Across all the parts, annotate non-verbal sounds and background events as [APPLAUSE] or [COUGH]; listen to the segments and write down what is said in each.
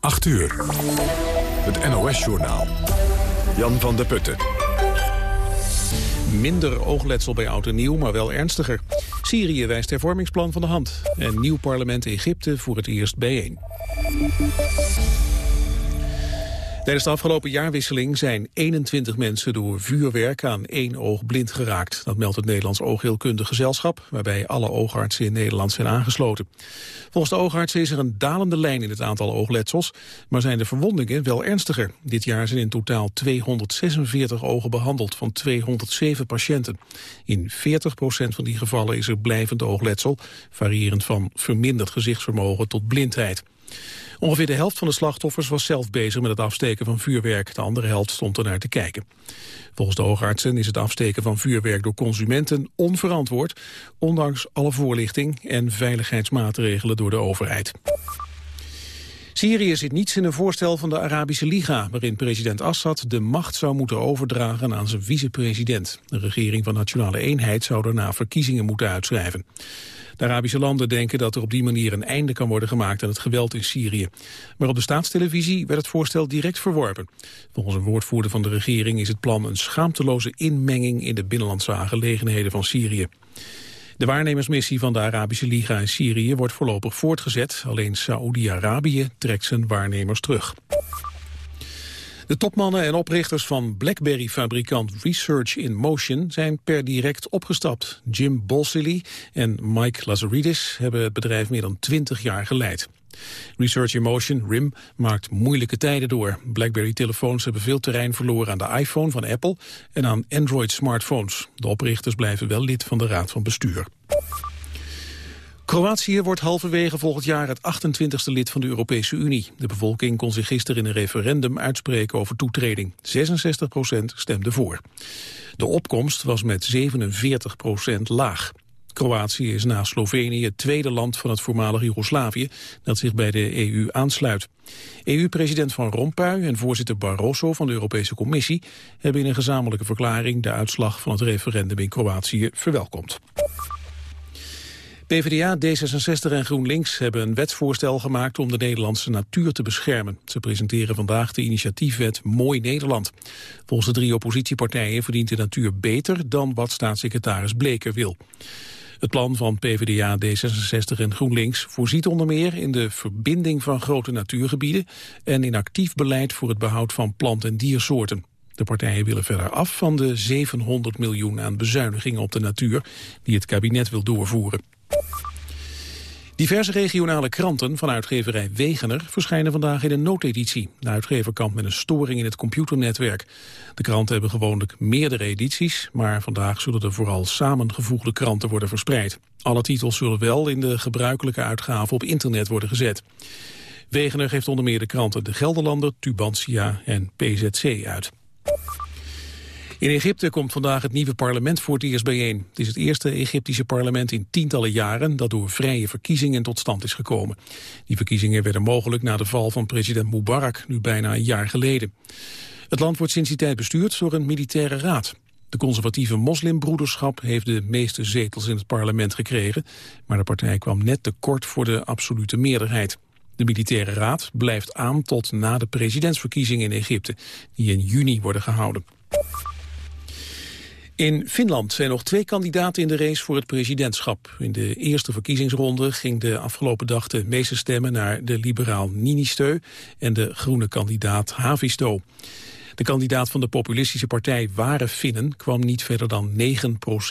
8 uur. Het NOS-journaal. Jan van der Putten. Minder oogletsel bij oud en nieuw, maar wel ernstiger. Syrië wijst hervormingsplan van de hand. En nieuw parlement Egypte voor het eerst bijeen. Tijdens de afgelopen jaarwisseling zijn 21 mensen door vuurwerk aan één oog blind geraakt. Dat meldt het Nederlands Oogheelkundig Gezelschap, waarbij alle oogartsen in Nederland zijn aangesloten. Volgens de oogartsen is er een dalende lijn in het aantal oogletsels, maar zijn de verwondingen wel ernstiger. Dit jaar zijn in totaal 246 ogen behandeld van 207 patiënten. In 40% van die gevallen is er blijvend oogletsel, variërend van verminderd gezichtsvermogen tot blindheid. Ongeveer de helft van de slachtoffers was zelf bezig met het afsteken van vuurwerk. De andere helft stond ernaar te kijken. Volgens de oogartsen is het afsteken van vuurwerk door consumenten onverantwoord, ondanks alle voorlichting en veiligheidsmaatregelen door de overheid. Syrië zit niets in een voorstel van de Arabische Liga... waarin president Assad de macht zou moeten overdragen aan zijn vicepresident. De regering van Nationale Eenheid zou daarna verkiezingen moeten uitschrijven. De Arabische landen denken dat er op die manier een einde kan worden gemaakt aan het geweld in Syrië. Maar op de staatstelevisie werd het voorstel direct verworpen. Volgens een woordvoerder van de regering is het plan een schaamteloze inmenging in de binnenlandse aangelegenheden van Syrië. De waarnemersmissie van de Arabische Liga in Syrië wordt voorlopig voortgezet. Alleen Saoedi-Arabië trekt zijn waarnemers terug. De topmannen en oprichters van BlackBerry-fabrikant Research in Motion zijn per direct opgestapt. Jim Balsillie en Mike Lazaridis hebben het bedrijf meer dan 20 jaar geleid. Research in Motion, RIM, maakt moeilijke tijden door. BlackBerry-telefoons hebben veel terrein verloren aan de iPhone van Apple en aan Android-smartphones. De oprichters blijven wel lid van de Raad van Bestuur. Kroatië wordt halverwege volgend jaar het 28e lid van de Europese Unie. De bevolking kon zich gisteren in een referendum uitspreken over toetreding. 66 procent stemde voor. De opkomst was met 47 procent laag. Kroatië is na Slovenië het tweede land van het voormalige Joegoslavië dat zich bij de EU aansluit. EU-president Van Rompuy en voorzitter Barroso van de Europese Commissie hebben in een gezamenlijke verklaring de uitslag van het referendum in Kroatië verwelkomd. PvdA, D66 en GroenLinks hebben een wetsvoorstel gemaakt om de Nederlandse natuur te beschermen. Ze presenteren vandaag de initiatiefwet Mooi Nederland. Volgens de drie oppositiepartijen verdient de natuur beter dan wat staatssecretaris Bleker wil. Het plan van PvdA, D66 en GroenLinks voorziet onder meer in de verbinding van grote natuurgebieden en in actief beleid voor het behoud van plant- en diersoorten. De partijen willen verder af van de 700 miljoen aan bezuinigingen op de natuur die het kabinet wil doorvoeren. Diverse regionale kranten van uitgeverij Wegener verschijnen vandaag in een noodeditie. De uitgever kampt met een storing in het computernetwerk. De kranten hebben gewoonlijk meerdere edities, maar vandaag zullen er vooral samengevoegde kranten worden verspreid. Alle titels zullen wel in de gebruikelijke uitgave op internet worden gezet. Wegener geeft onder meer de kranten De Gelderlander, Tubantia en PZC uit. In Egypte komt vandaag het nieuwe parlement voor het eerst bijeen. Het is het eerste Egyptische parlement in tientallen jaren dat door vrije verkiezingen tot stand is gekomen. Die verkiezingen werden mogelijk na de val van president Mubarak, nu bijna een jaar geleden. Het land wordt sinds die tijd bestuurd door een militaire raad. De conservatieve moslimbroederschap heeft de meeste zetels in het parlement gekregen, maar de partij kwam net tekort voor de absolute meerderheid. De militaire raad blijft aan tot na de presidentsverkiezingen in Egypte, die in juni worden gehouden. In Finland zijn nog twee kandidaten in de race voor het presidentschap. In de eerste verkiezingsronde ging de afgelopen dag de meeste stemmen naar de liberaal Ninistö en de groene kandidaat Havisto. De kandidaat van de populistische partij Ware Finnen kwam niet verder dan 9%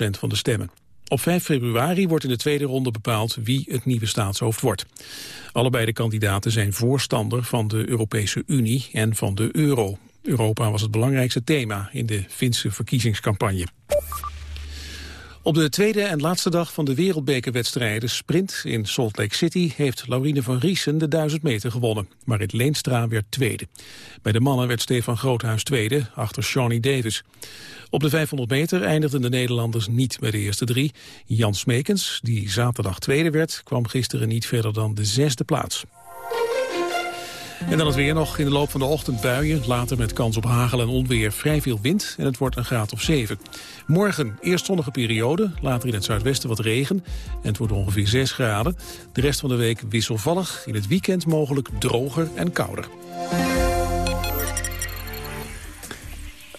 van de stemmen. Op 5 februari wordt in de tweede ronde bepaald wie het nieuwe staatshoofd wordt. Allebei de kandidaten zijn voorstander van de Europese Unie en van de euro. Europa was het belangrijkste thema in de Finse verkiezingscampagne. Op de tweede en laatste dag van de wereldbekerwedstrijden sprint in Salt Lake City heeft Laurine van Riesen de 1000 meter gewonnen. Marit Leenstra werd tweede. Bij de mannen werd Stefan Groothuis tweede, achter Shawnee Davis. Op de 500 meter eindigden de Nederlanders niet bij de eerste drie. Jan Smekens, die zaterdag tweede werd, kwam gisteren niet verder dan de zesde plaats. En dan het weer nog in de loop van de ochtend buien. Later met kans op hagel en onweer vrij veel wind. En het wordt een graad of 7. Morgen eerst zonnige periode. Later in het zuidwesten wat regen. En het wordt ongeveer 6 graden. De rest van de week wisselvallig. In het weekend mogelijk droger en kouder.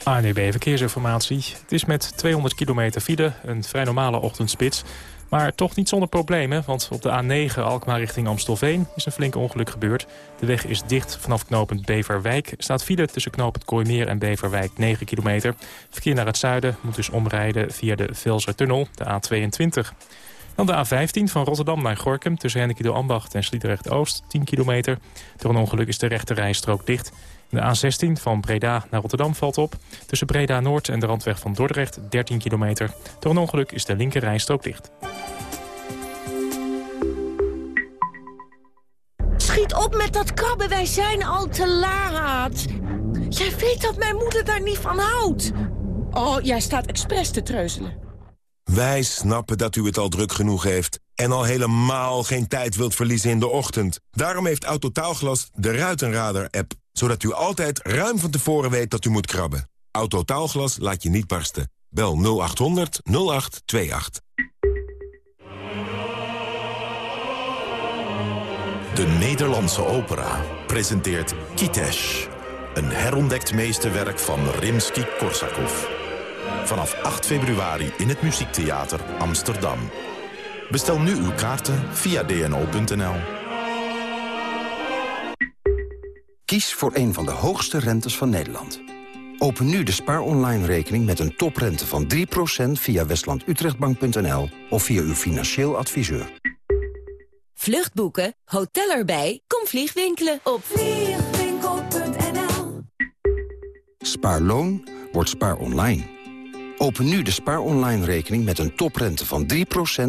ANEB Verkeersinformatie. Het is met 200 kilometer file een vrij normale ochtendspits. Maar toch niet zonder problemen, want op de A9 Alkmaar richting Amstelveen is een flink ongeluk gebeurd. De weg is dicht vanaf knooppunt Beverwijk. staat file tussen knooppunt Kooimeer en Beverwijk 9 kilometer. Verkeer naar het zuiden moet dus omrijden via de Velsertunnel, de A22. Dan de A15 van Rotterdam naar Gorkum tussen Hennekido Ambacht en Sliedrecht-Oost 10 kilometer. Door een ongeluk is de rechte rijstrook dicht. De A16 van Breda naar Rotterdam valt op. Tussen Breda Noord en de randweg van Dordrecht 13 kilometer. Door een ongeluk is de linker rijstrook dicht. Schiet op met dat krabben, wij zijn al te laat. Jij weet dat mijn moeder daar niet van houdt. Oh, jij staat expres te treuzelen. Wij snappen dat u het al druk genoeg heeft... en al helemaal geen tijd wilt verliezen in de ochtend. Daarom heeft Autotaalglas de Ruitenradar-app... zodat u altijd ruim van tevoren weet dat u moet krabben. Autotaalglas laat je niet barsten. Bel 0800 0828. De Nederlandse opera presenteert Kitesh... een herontdekt meesterwerk van Rimsky-Korsakov... Vanaf 8 februari in het Muziektheater Amsterdam. Bestel nu uw kaarten via dno.nl. Kies voor een van de hoogste rentes van Nederland. Open nu de Spaar Online rekening met een toprente van 3% via westlandutrechtbank.nl of via uw financieel adviseur. Vluchtboeken, hotel erbij, kom vliegwinkelen op vliegwinkel.nl Spaarloon wordt Spaar Online. Open nu de Spaar Online rekening met een toprente van 3%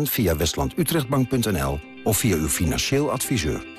via westlandutrechtbank.nl of via uw financieel adviseur.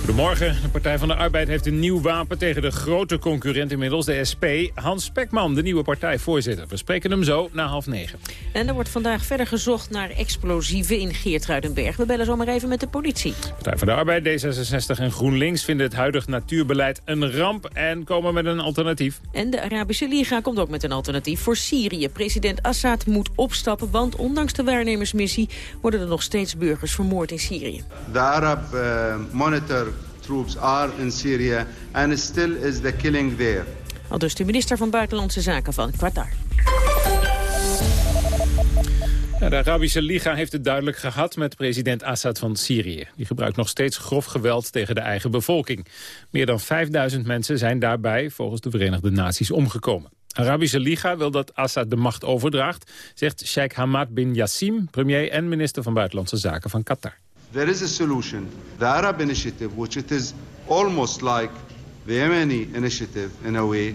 Goedemorgen. De Partij van de Arbeid heeft een nieuw wapen tegen de grote concurrent inmiddels, de SP. Hans Spekman, de nieuwe partijvoorzitter. We spreken hem zo na half negen. En er wordt vandaag verder gezocht naar explosieven in Geertruidenberg. We bellen zo maar even met de politie. Partij van de Arbeid, D66 en GroenLinks vinden het huidig natuurbeleid een ramp en komen met een alternatief. En de Arabische Liga komt ook met een alternatief voor Syrië. President Assad moet opstappen, want ondanks de waarnemersmissie worden er nog steeds burgers vermoord in Syrië. De Arab uh, Monitor troops are in Syria and still is the killing there. Al dus de minister van Buitenlandse Zaken van Qatar. de Arabische Liga heeft het duidelijk gehad met president Assad van Syrië. Die gebruikt nog steeds grof geweld tegen de eigen bevolking. Meer dan 5000 mensen zijn daarbij volgens de Verenigde Naties omgekomen. Arabische Liga wil dat Assad de macht overdraagt, zegt Sheikh Hamad bin Yassim, premier en minister van Buitenlandse Zaken van Qatar. There is a solution. The Arab initiative, which it is almost like the Yemeni initiative in a way,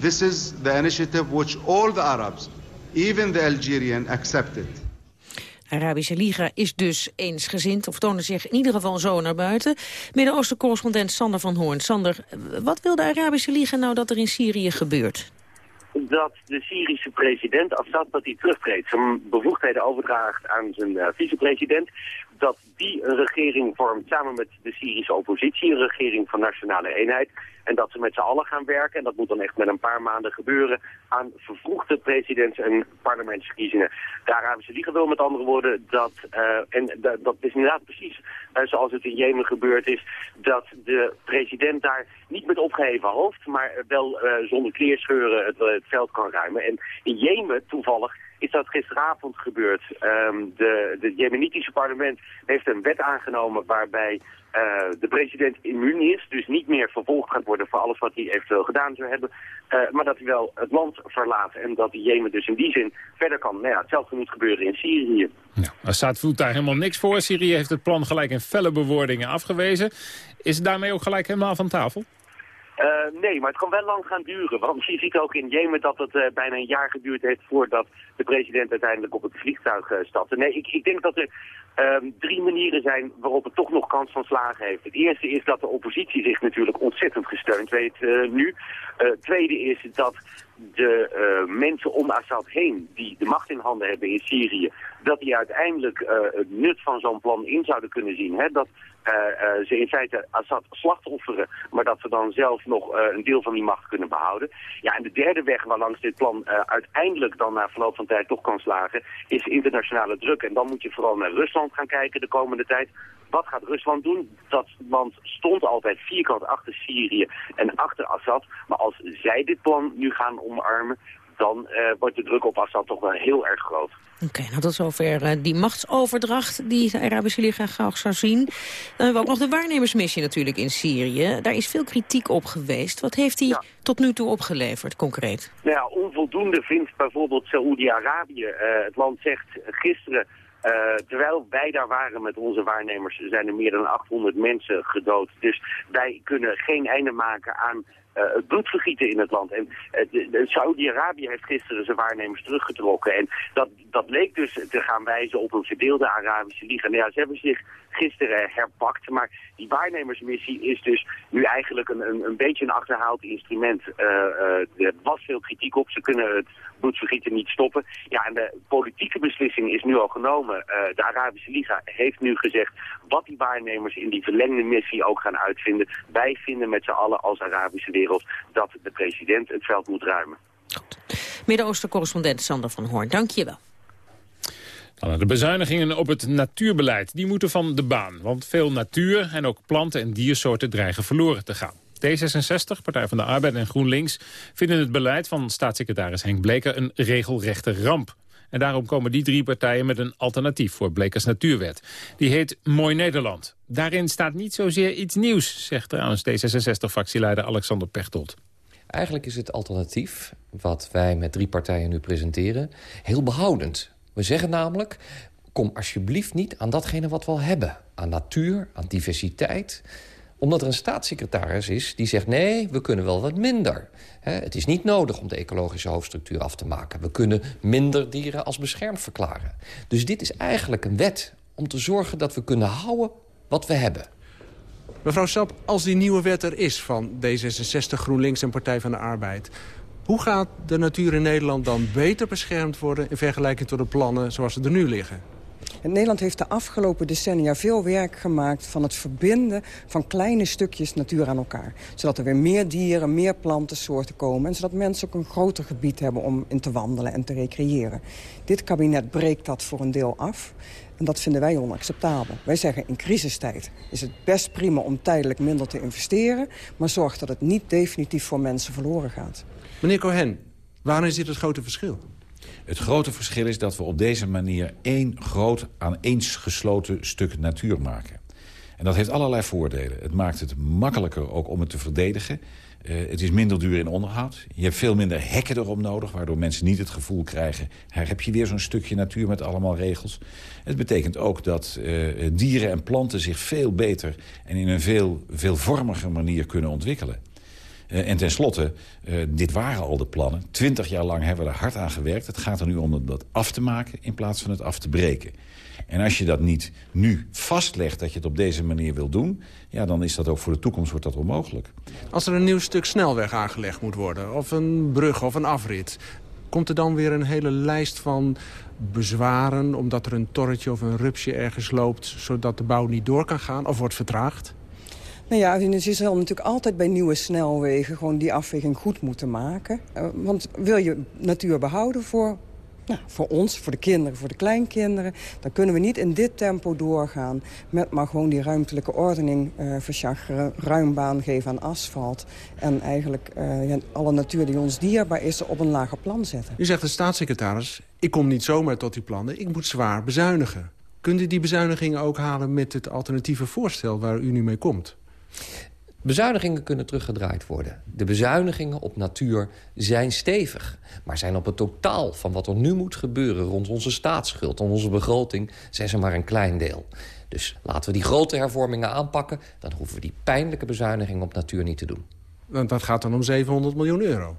this is the initiative which all the Arabs, even the Algerian, accepted. Arabische Liga is dus eensgezind, of tonen zich in ieder geval zo naar buiten. Midden-Oosten-correspondent Sander van Hoorn. Sander, wat wil de Arabische Liga nou dat er in Syrië gebeurt? dat de Syrische president Assad dat hij terugtreedt. Zijn bevoegdheden overdraagt aan zijn uh, vicepresident dat die een regering vormt samen met de Syrische oppositie, een regering van nationale eenheid. En dat ze met z'n allen gaan werken, en dat moet dan echt met een paar maanden gebeuren, aan vervroegde presidents- en parlementsverkiezingen. De Arabische Liga wil met andere woorden dat, uh, en dat is inderdaad precies uh, zoals het in Jemen gebeurd is, dat de president daar niet met opgeheven hoofd, maar wel uh, zonder kleerscheuren het, het veld kan ruimen. En in Jemen toevallig is dat gisteravond gebeurd. Um, de, de Jemenitische parlement heeft een wet aangenomen waarbij uh, de president immuun is. Dus niet meer vervolgd gaat worden voor alles wat hij eventueel gedaan zou hebben. Uh, maar dat hij wel het land verlaat en dat Jemen dus in die zin verder kan. Nou ja, hetzelfde moet gebeuren in Syrië. Ja, Assad voelt daar helemaal niks voor. Syrië heeft het plan gelijk in felle bewoordingen afgewezen. Is het daarmee ook gelijk helemaal van tafel? Uh, nee, maar het kan wel lang gaan duren. Want je ziet ook in Jemen dat het uh, bijna een jaar geduurd heeft voordat de president uiteindelijk op het vliegtuig uh, stapte. Nee, ik, ik, denk dat er ehm, drie manieren zijn waarop het toch nog kans van slagen heeft. Het eerste is dat de oppositie zich natuurlijk ontzettend gesteund weet uh, nu. Het tweede is dat de mensen om Assad heen, die de macht in handen hebben in Syrië, dat die uiteindelijk het nut van zo'n plan in zouden kunnen zien. Hè? Dat ze in feite Assad slachtofferen, maar dat ze dan zelf nog een deel van die macht kunnen behouden. Ja, en de derde weg waarlangs dit plan uiteindelijk dan na verloop van tijd toch kan slagen, is internationale druk. En dan moet je vooral naar Rusland gaan kijken de komende tijd. Wat gaat Rusland doen? Dat land stond altijd vierkant achter Syrië en achter Assad. Maar als zij dit plan nu gaan omarmen, dan uh, wordt de druk op Assad toch wel heel erg groot. Oké, okay, nou tot zover uh, die machtsoverdracht die de Arabische Liga graag zou zien. Dan hebben we ook nog de waarnemersmissie natuurlijk in Syrië. Daar is veel kritiek op geweest. Wat heeft die ja. tot nu toe opgeleverd, concreet? Nou ja, onvoldoende vindt bijvoorbeeld Saoedi-Arabië. Uh, het land zegt gisteren uh, terwijl wij daar waren met onze waarnemers zijn er meer dan 800 mensen gedood. Dus wij kunnen geen einde maken aan het bloedvergieten in het land. En uh, Saudi-Arabië heeft gisteren zijn waarnemers teruggetrokken. En dat, dat leek dus te gaan wijzen op een verdeelde Arabische Liga. Nou ja, ze hebben zich gisteren herpakt. Maar die waarnemersmissie is dus nu eigenlijk een, een, een beetje een achterhaald instrument. Uh, er was veel kritiek op. Ze kunnen het bloedvergieten niet stoppen. Ja, en de politieke beslissing is nu al genomen. de Arabische Liga heeft nu gezegd wat die waarnemers in die verlengde missie ook gaan uitvinden. Wij vinden met z'n allen als Arabische wereld dat de president het veld moet ruimen. Midden-Oosten-correspondent Sander van Hoorn, dank je wel. De bezuinigingen op het natuurbeleid die moeten van de baan. Want veel natuur en ook planten- en diersoorten dreigen verloren te gaan. D66, Partij van de Arbeid en GroenLinks vinden het beleid van staatssecretaris Henk Bleker een regelrechte ramp. En daarom komen die drie partijen met een alternatief voor Blekers Natuurwet. Die heet Mooi Nederland. Daarin staat niet zozeer iets nieuws, zegt trouwens D66-fractieleider Alexander Pechtold. Eigenlijk is het alternatief, wat wij met drie partijen nu presenteren, heel behoudend. We zeggen namelijk, kom alsjeblieft niet aan datgene wat we al hebben. Aan natuur, aan diversiteit omdat er een staatssecretaris is die zegt... nee, we kunnen wel wat minder. het is niet nodig om de ecologische hoofdstructuur af te maken. We kunnen minder dieren als beschermd verklaren. Dus dit is eigenlijk een wet om te zorgen dat we kunnen houden wat we hebben. Mevrouw Sap, als die nieuwe wet er is van D66, GroenLinks en Partij van de Arbeid... hoe gaat de natuur in Nederland dan beter beschermd worden... in vergelijking tot de plannen zoals ze er nu liggen? Nederland heeft de afgelopen decennia veel werk gemaakt... van het verbinden van kleine stukjes natuur aan elkaar. Zodat er weer meer dieren, meer plantensoorten komen... en zodat mensen ook een groter gebied hebben om in te wandelen en te recreëren. Dit kabinet breekt dat voor een deel af. En dat vinden wij onacceptabel. Wij zeggen in crisistijd is het best prima om tijdelijk minder te investeren... maar zorg dat het niet definitief voor mensen verloren gaat. Meneer Cohen, waarin zit het grote verschil? Het grote verschil is dat we op deze manier één groot aaneensgesloten stuk natuur maken. En dat heeft allerlei voordelen. Het maakt het makkelijker ook om het te verdedigen. Uh, het is minder duur in onderhoud. Je hebt veel minder hekken erom nodig... waardoor mensen niet het gevoel krijgen... Hier heb je weer zo'n stukje natuur met allemaal regels. Het betekent ook dat uh, dieren en planten zich veel beter... en in een veel veelvormiger manier kunnen ontwikkelen. Uh, en tenslotte, uh, dit waren al de plannen. Twintig jaar lang hebben we er hard aan gewerkt. Het gaat er nu om dat af te maken in plaats van het af te breken. En als je dat niet nu vastlegt dat je het op deze manier wil doen... Ja, dan is dat ook voor de toekomst wordt dat onmogelijk. Als er een nieuw stuk snelweg aangelegd moet worden... of een brug of een afrit... komt er dan weer een hele lijst van bezwaren... omdat er een torretje of een rupsje ergens loopt... zodat de bouw niet door kan gaan of wordt vertraagd? Nou ja, je zal natuurlijk altijd bij nieuwe snelwegen... gewoon die afweging goed moeten maken. Uh, want wil je natuur behouden voor, nou, voor ons, voor de kinderen, voor de kleinkinderen... dan kunnen we niet in dit tempo doorgaan... met maar gewoon die ruimtelijke ordening uh, verschacheren... ruim baan geven aan asfalt... en eigenlijk ja, alle natuur die ons dierbaar is op een lager plan zetten. U zegt de staatssecretaris, ik kom niet zomaar tot die plannen... ik moet zwaar bezuinigen. Kunt u die bezuinigingen ook halen met het alternatieve voorstel waar u nu mee komt? Bezuinigingen kunnen teruggedraaid worden. De bezuinigingen op natuur zijn stevig. Maar zijn op het totaal van wat er nu moet gebeuren... rond onze staatsschuld en onze begroting... zijn ze maar een klein deel. Dus laten we die grote hervormingen aanpakken... dan hoeven we die pijnlijke bezuinigingen op natuur niet te doen. Want dat gaat dan om 700 miljoen euro.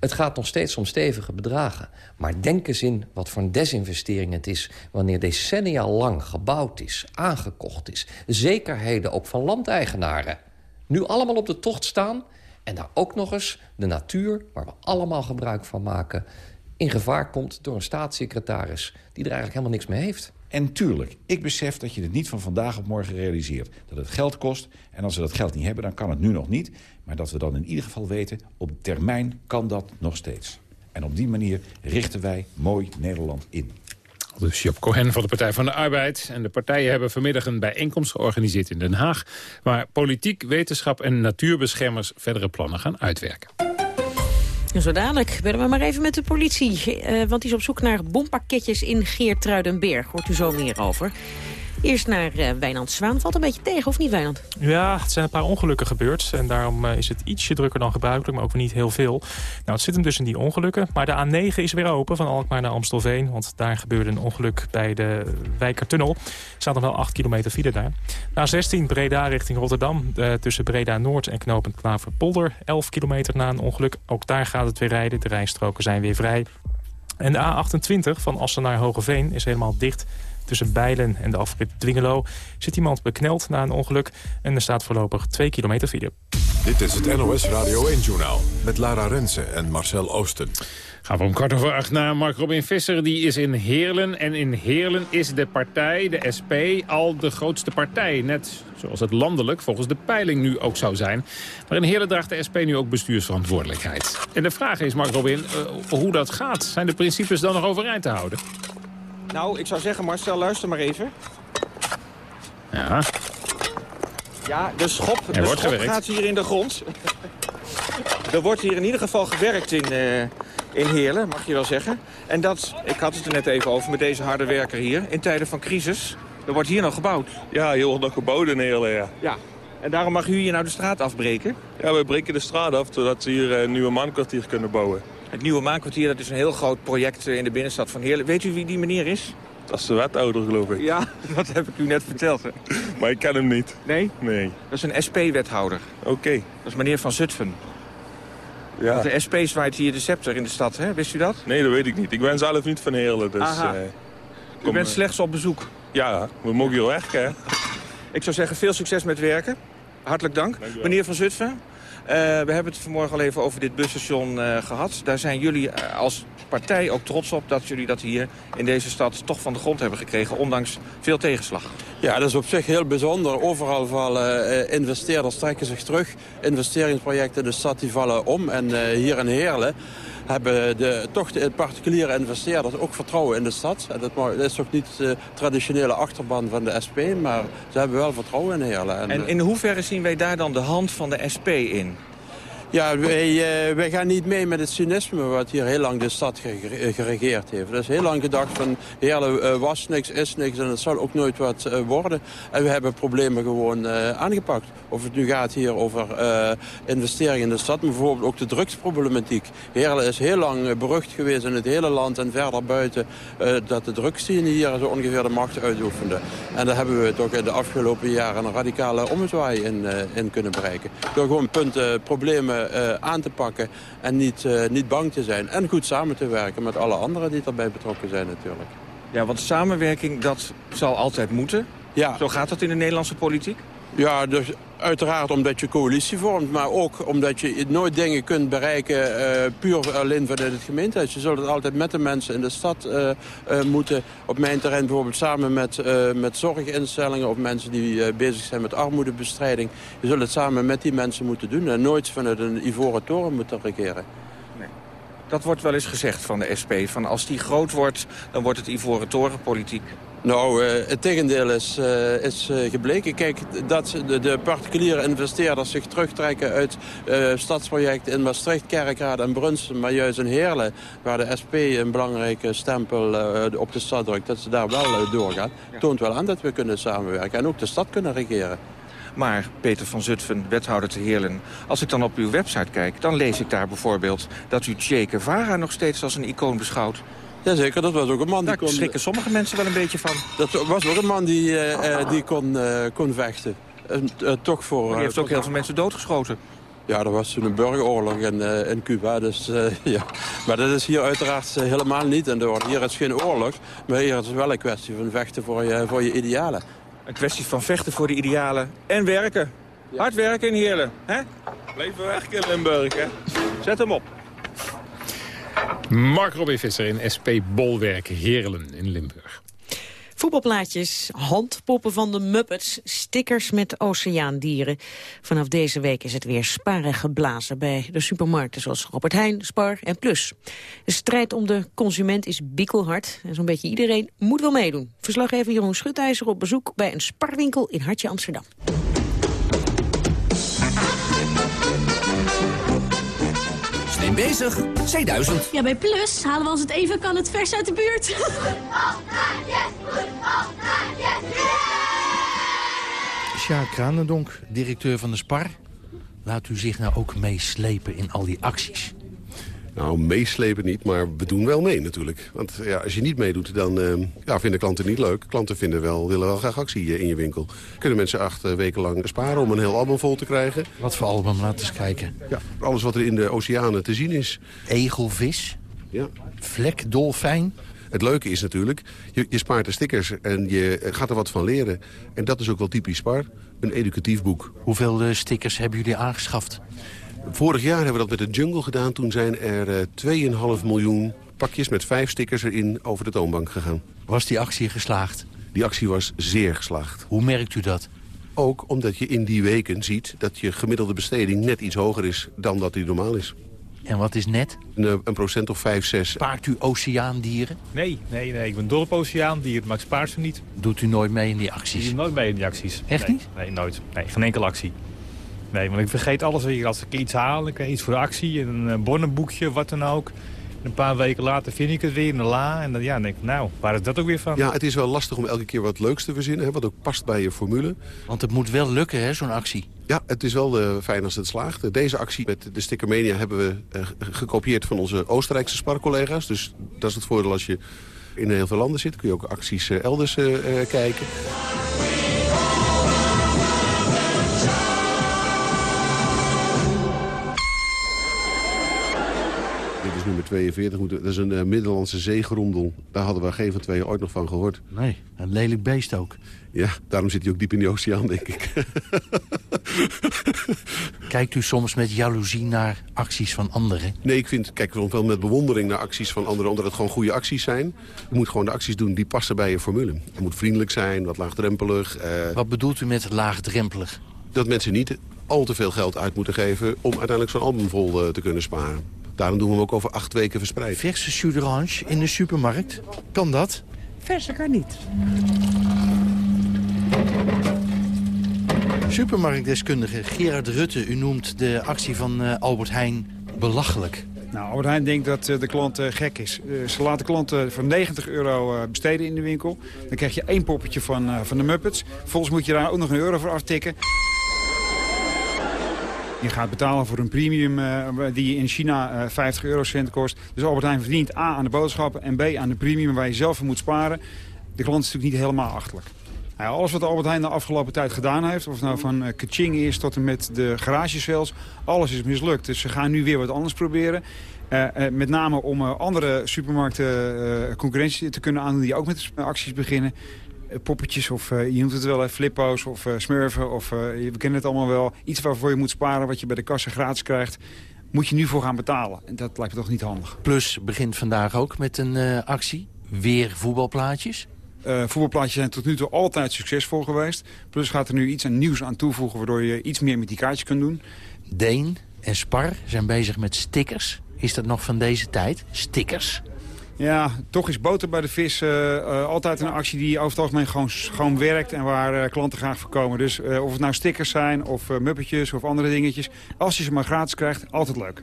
Het gaat nog steeds om stevige bedragen. Maar denk eens in wat voor een desinvestering het is... wanneer decennia lang gebouwd is, aangekocht is. Zekerheden ook van landeigenaren. Nu allemaal op de tocht staan... en daar ook nog eens de natuur, waar we allemaal gebruik van maken... in gevaar komt door een staatssecretaris... die er eigenlijk helemaal niks mee heeft. En tuurlijk, ik besef dat je het niet van vandaag op morgen realiseert. Dat het geld kost. En als we dat geld niet hebben, dan kan het nu nog niet. Maar dat we dan in ieder geval weten, op termijn kan dat nog steeds. En op die manier richten wij mooi Nederland in. Dus Job Cohen van de Partij van de Arbeid. En de partijen hebben vanmiddag een bijeenkomst georganiseerd in Den Haag... waar politiek, wetenschap en natuurbeschermers verdere plannen gaan uitwerken. En zo we maar even met de politie. eh, want die is op zoek naar bompakketjes in Geertruidenberg. Hoort u zo meer over. Eerst naar eh, Wijnand Zwaan. Valt een beetje tegen, of niet Wijnand? Ja, het zijn een paar ongelukken gebeurd. En daarom eh, is het ietsje drukker dan gebruikelijk, maar ook niet heel veel. Nou, het zit hem dus in die ongelukken. Maar de A9 is weer open, van Alkmaar naar Amstelveen. Want daar gebeurde een ongeluk bij de Wijkertunnel. Er staat nog wel 8 kilometer file daar. Na 16 Breda richting Rotterdam. eh, tussen Breda Noord en knooppunt Klaverpolder. 11 kilometer na een ongeluk. Ook daar gaat het weer rijden. De rijstroken zijn weer vrij. En de A28 van Assen naar Hogeveen is helemaal dicht tussen Bijlen en de afrit Dwingelo zit iemand bekneld na een ongeluk en er staat voorlopig 2 kilometer file. Dit is het NOS Radio 1-journaal met Lara Rensen en Marcel Oosten. Gaan we om kwart over acht naar Mark Robin Visser. Die is in Heerlen. En in Heerlen is de partij, de SP, al de grootste partij. Net zoals het landelijk volgens de peiling nu ook zou zijn. Maar in Heerlen draagt de SP nu ook bestuursverantwoordelijkheid. En de vraag is, Mark Robin, uh, hoe dat gaat. Zijn de principes dan nog overeind te houden? Nou, ik zou zeggen, Marcel, luister maar even. Ja. Ja, de schop, er de wordt schop gewerkt. gaat hier in de grond. [LAUGHS] er wordt hier in ieder geval gewerkt in, uh, in Heerlen, mag je wel zeggen. En dat, ik had het er net even over met deze harde werker hier, in tijden van crisis. Er wordt hier nog gebouwd. Ja, hier wordt nog gebouwd in Heerlen, ja. Ja, en daarom mag u hier nou de straat afbreken? Ja, we breken de straat af, zodat ze hier een nieuwe maankwartier kunnen bouwen. Het nieuwe maankwartier, dat is een heel groot project in de binnenstad van Heerlen. Weet u wie die meneer is? Dat is de wethouder, geloof ik. Ja, [LAUGHS] dat heb ik u net verteld. Hè? Maar ik ken hem niet. Nee? Nee. Dat is een SP-wethouder. Oké. Okay. Dat is meneer Van Zutphen. Ja. Want de SP zwaait hier de scepter in de stad, hè? Wist u dat? Nee, dat weet ik niet. Ik ben zelf niet van Heerlen, dus... Aha. Uh, u bent slechts op bezoek? Ja, we mogen hier werken, hè. Ik zou zeggen, veel succes met werken. Hartelijk dank. dank meneer Van Zutphen, we hebben het vanmorgen al even over dit busstation uh, gehad. Daar zijn jullie uh, als partij ook trots op dat jullie dat hier in deze stad toch van de grond hebben gekregen, ondanks veel tegenslag. Ja, dat is op zich heel bijzonder. Overal vallen investeerders trekken zich terug. Investeringsprojecten in de stad die vallen om. En hier in Heerlen hebben de, toch de particuliere investeerders ook vertrouwen in de stad. En dat, is toch niet de traditionele achterban van de SP, maar ze hebben wel vertrouwen in Heerlen. En, en in hoeverre zien wij daar dan de hand van de SP in? Ja, wij, uh, wij gaan niet mee met het cynisme wat hier heel lang de stad geregeerd heeft. Er is heel lang gedacht van, Heerlen uh, was niks, is niks en het zal ook nooit wat worden. En we hebben problemen gewoon aangepakt. Of het nu gaat hier over investeringen in de stad, maar bijvoorbeeld ook de drugsproblematiek. Heerlen is heel lang berucht geweest in het hele land en verder buiten... dat de drugsscene hier zo ongeveer de macht uitoefende. En daar hebben we toch in de afgelopen jaren een radicale ommezwaai in, in kunnen bereiken. Door gewoon punten, problemen aan te pakken en niet, uh, niet bang te zijn. En goed samen te werken met alle anderen die erbij betrokken zijn natuurlijk. Ja, want samenwerking dat zal altijd moeten. Ja. Zo gaat dat in de Nederlandse politiek? Ja, dus uiteraard omdat je coalitie vormt, maar ook omdat je nooit dingen kunt bereiken uh, puur alleen vanuit het gemeentehuis. Je zult het altijd met de mensen in de stad uh, uh, moeten. Op mijn terrein bijvoorbeeld samen met, met zorginstellingen of mensen die bezig zijn met armoedebestrijding. Je zult het samen met die mensen moeten doen en nooit vanuit een ivoren toren moeten regeren. Nee. Dat wordt wel eens gezegd van de SP. Van als die groot wordt, dan wordt het ivoren toren politiek. Nou, uh, het tegendeel is, uh, is uh, gebleken. Kijk, dat de, de, particuliere investeerders zich terugtrekken uit stadsprojecten in Maastricht, Kerkrade en Brunsum, maar juist in Heerlen, waar de SP een belangrijke stempel op de stad drukt, dat ze daar wel doorgaan, toont wel aan dat we kunnen samenwerken en ook de stad kunnen regeren. Maar Peter van Zutphen, wethouder te Heerlen... als ik dan op uw website kijk, dan lees ik daar bijvoorbeeld... dat u Che Guevara nog steeds als een icoon beschouwt. Jazeker, dat was ook een man Daar die kon... schrikken sommige mensen wel een beetje van. Dat was ook een man die, uh, die kon, uh, kon vechten. Uh, toch voor, maar die heeft ook heel veel mensen doodgeschoten. Ja, er was toen een burgeroorlog in, uh, in Cuba. Dus, uh, [LAUGHS] ja. Maar dat is hier uiteraard uh, helemaal niet aan de orde. Hier is geen oorlog, maar hier is het wel een kwestie van vechten voor je, voor je idealen. Een kwestie van vechten voor de idealen en werken. Ja. Hard werken in Heerlen. Hè? Blijven werken in Limburg. Hè? Zet hem op. Mark Robin Visser in SP Bolwerk Heerlen in Limburg. Voetbalplaatjes, handpoppen van de Muppets, stickers met oceaandieren. Vanaf deze week is het weer sparen geblazen bij de supermarkten zoals Robert Heijn, Spar en Plus. De strijd om de consument is bikkelhard en zo'n beetje iedereen moet wel meedoen. Verslaggever Jeroen Schutijzer op bezoek bij een sparwinkel in Hartje Amsterdam. Bezig, C1000. Ja, bij Plus halen we als het even kan het vers uit de buurt. Sjaak Kranendonk, directeur van de Spar. Laat u zich nou ook meeslepen in al die acties? Nou, meeslepen niet, maar we doen wel mee natuurlijk. Want ja, als je niet meedoet, dan uh, ja, vinden klanten niet leuk. Klanten vinden wel, willen wel graag actie eh, in je winkel. Kunnen mensen acht uh, weken lang sparen om een heel album vol te krijgen. Wat voor album? Laten eens kijken. Ja, alles wat er in de oceanen te zien is. Egelvis? Ja. Vlekdolfijn? Het leuke is natuurlijk, je, je spaart de stickers en je gaat er wat van leren. En dat is ook wel typisch Spar, een educatief boek. Hoeveel stickers hebben jullie aangeschaft? Vorig jaar hebben we dat met de Jungle gedaan. Toen zijn er uh, 2,5 miljoen pakjes met vijf stickers erin over de toonbank gegaan. Was die actie geslaagd? Die actie was zeer geslaagd. Hoe merkt u dat? Ook omdat je in die weken ziet dat je gemiddelde besteding net iets hoger is dan dat die normaal is. En wat is net? Een, een procent of 5, 6. Spaart u oceaandieren? Nee, nee, nee. Ik ben dol op oceaandieren, maar ik spaar ze niet. Doet u nooit mee in die acties? Ik doe nooit mee in die acties. Echt nee, niet? Nee, nooit. Nee, geen enkele actie. Nee, want ik vergeet alles weer. Als ik iets haal, ik krijg iets voor de actie, een bonnenboekje, wat dan ook. Een paar weken later vind ik het weer in de la. En dan ja, denk ik, nou, waar is dat ook weer van? Ja, het is wel lastig om elke keer wat leuks te verzinnen. Hè, wat ook past bij je formule. Want het moet wel lukken, hè, zo'n actie. Ja, het is wel uh, fijn als het slaagt. Deze actie met de Stickermania hebben we uh, gekopieerd van onze Oostenrijkse sparcollega's. Dus dat is het voordeel als je in heel veel landen zit. Kun je ook acties uh, elders kijken. Nummer 42. Dat is een uh, Middellandse zeegrondel. Daar hadden we geen van tweeën ooit nog van gehoord. Nee, een lelijk beest ook. Ja, daarom zit hij ook diep in de oceaan, denk ik. [LAUGHS] Kijkt u soms met jaloezie naar acties van anderen? Nee, ik vind, kijk wel met bewondering naar acties van anderen... omdat het gewoon goede acties zijn. Je moet gewoon de acties doen die passen bij je formule. Het moet vriendelijk zijn, wat laagdrempelig. Uh... Wat bedoelt u met laagdrempelig? Dat mensen niet al te veel geld uit moeten geven... om uiteindelijk zo'n album vol uh, te kunnen sparen. Daarom doen we hem ook over acht weken verspreid. Verse jus d'orange in de supermarkt. Kan dat? Verse kan niet. Supermarktdeskundige Gerard Rutte, u noemt de actie van uh, Albert Heijn belachelijk. Nou, Albert Heijn denkt dat uh, de klant uh, gek is. ze laten klanten voor 90 euro besteden in de winkel. Dan krijg je één poppetje van, van de Muppets. Volgens moet je daar ook nog een euro voor aftikken. Je gaat betalen voor een premium uh, die in China uh, 50 eurocent kost. Dus Albert Heijn verdient A aan de boodschappen en B aan de premium waar je zelf voor moet sparen. De klant is natuurlijk niet helemaal achterlijk. Alles wat Albert Heijn de afgelopen tijd gedaan heeft, of nou van uh, Kaching is tot en met de garagesales, alles is mislukt. Dus ze gaan nu weer wat anders proberen. Met name om andere supermarkten concurrentie te kunnen aandoen die ook met acties beginnen poppetjes of uh, je noemt het wel, flippo's of uh, smurfen. Of, uh, we kennen het allemaal wel. Iets waarvoor je moet sparen, wat je bij de kassa gratis krijgt. Moet je nu voor gaan betalen. En dat lijkt me toch niet handig. Plus begint vandaag ook met een actie. Weer voetbalplaatjes. voetbalplaatjes zijn tot nu toe altijd succesvol geweest. Plus gaat er nu iets aan nieuws aan toevoegen... waardoor je iets meer met die kaartjes kunt doen. Deen en Spar zijn bezig met stickers. Is dat nog van deze tijd? Stickers? Ja, toch is boter bij de vis uh, uh, altijd een actie die over het algemeen gewoon, gewoon werkt... en waar uh, klanten graag voor komen. Dus of het nou stickers zijn of muppetjes of andere dingetjes... als je ze maar gratis krijgt, altijd leuk.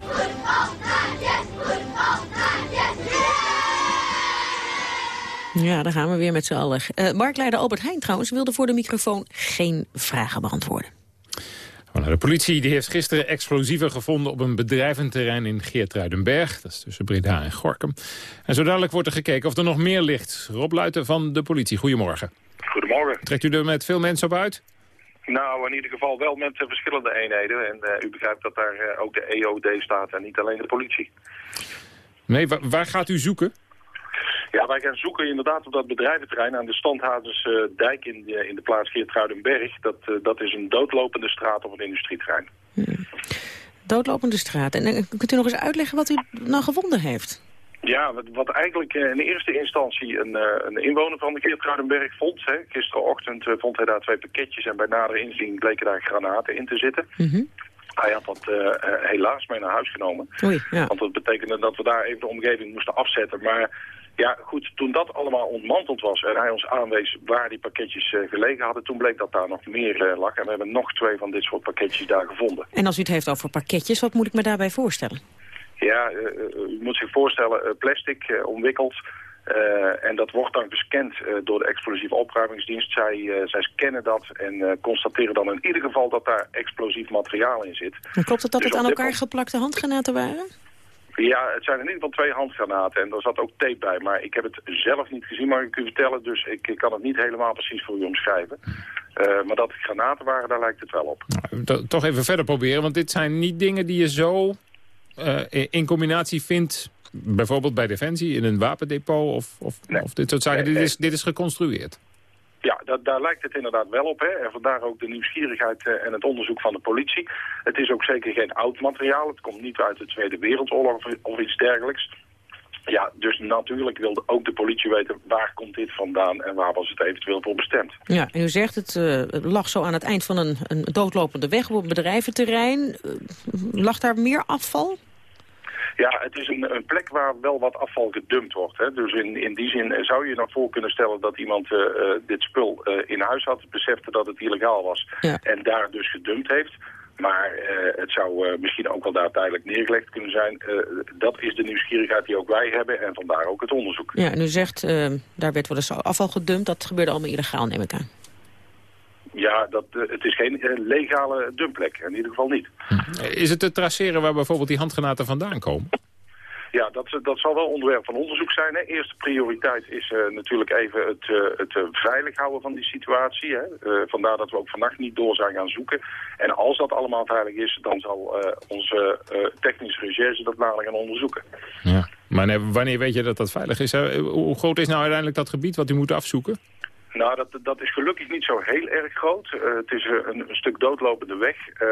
Ja, daar gaan we weer met z'n allen. marktleider Albert Heijn trouwens wilde voor de microfoon geen vragen beantwoorden. De politie die heeft gisteren explosieven gevonden op een bedrijventerrein in Geertruidenberg. Dat is tussen Breda en Gorkum. En zo dadelijk wordt er gekeken of er nog meer ligt. Rob Luiten van de politie, goedemorgen. Goedemorgen. Trekt u er met veel mensen op uit? Nou, in ieder geval wel met uh, verschillende eenheden. En uh, u begrijpt dat daar uh, ook de EOD staat en niet alleen de politie. Nee, wa waar gaat u zoeken? Ja, wij gaan zoeken inderdaad op dat bedrijventerrein aan de Standhazersdijk in, de, in de plaats Geertruidenberg. Dat, dat is een doodlopende straat op een industrieterrein. Hmm. Doodlopende straat. En kunt u nog eens uitleggen wat u nou gevonden heeft? Ja, wat, wat eigenlijk in eerste instantie een, een inwoner van de Geertruidenberg vond. Hè. Gisterochtend vond hij daar twee pakketjes en bij nader inzien bleken daar granaten in te zitten. Mm -hmm. Hij had dat uh, helaas mee naar huis genomen. Oei, ja. Want dat betekende dat we daar even de omgeving moesten afzetten. Maar ja, goed, toen dat allemaal ontmanteld was en hij ons aanwees waar die pakketjes uh, gelegen hadden, toen bleek dat daar nog meer lag. En we hebben nog twee van dit soort pakketjes daar gevonden. En als u het heeft over pakketjes, wat moet ik me daarbij voorstellen? Ja, u moet zich voorstellen, plastic omwikkeld. Uh, en dat wordt dan gescand uh, door de explosieve opruimingsdienst. Zij, uh, zij scannen dat en constateren dan in ieder geval dat daar explosief materiaal in zit. En klopt het dat dus het aan elkaar geplakte handgranaten waren? Ja, het zijn in ieder geval twee handgranaten en er zat ook tape bij. Maar ik heb het zelf niet gezien, mag ik u vertellen. Dus ik, ik kan het niet helemaal precies voor u omschrijven. maar dat het granaten waren, daar lijkt het wel op. Nou, toch even verder proberen, want dit zijn niet dingen die je zo in combinatie vindt bijvoorbeeld bij Defensie in een wapendepot of, of, nee. of dit soort zaken. Nee, dit, nee. is, dit is geconstrueerd. Dat, daar lijkt het inderdaad wel op. Hè? En vandaar ook de nieuwsgierigheid uh, en het onderzoek van de politie. Het is ook zeker geen oud materiaal. Het komt niet uit de Tweede Wereldoorlog of, iets dergelijks. Ja, dus natuurlijk wilde ook de politie weten waar komt dit vandaan en waar was het eventueel voor bestemd. Ja, en u zegt het uh, lag zo aan het eind van een, een doodlopende weg op bedrijventerrein. Uh, lag daar meer afval? Ja, het is een, een, plek waar wel wat afval gedumpt wordt. Hè. Dus in, in die zin zou je nog voor kunnen stellen dat iemand uh, uh, dit spul uh, in huis had, besefte dat het illegaal was ja. en daar dus gedumpt heeft. Maar het zou misschien ook wel daar tijdelijk neergelegd kunnen zijn. dat is de nieuwsgierigheid die ook wij hebben en vandaar ook het onderzoek. Ja, en u zegt, daar werd wel eens afval gedumpt. Dat gebeurde allemaal illegaal, neem ik aan. Ja, dat, uh, het is geen uh, legale dumpplek. In ieder geval niet. Is het te traceren waar bijvoorbeeld die handgranaten vandaan komen? Ja, dat, dat zal wel onderwerp van onderzoek zijn. Hè. Eerste prioriteit is uh, natuurlijk even het, het veilig houden van die situatie. Hè. vandaar dat we ook vannacht niet door zijn gaan zoeken. En als dat allemaal veilig is, dan zal onze technische recherche dat nader gaan onderzoeken. Ja. Maar nee, wanneer weet je dat dat veilig is? Hè? Hoe groot is nou uiteindelijk dat gebied wat u moet afzoeken? Nou, dat, dat is gelukkig niet zo heel erg groot. Uh, het is een, een, stuk doodlopende weg. Uh,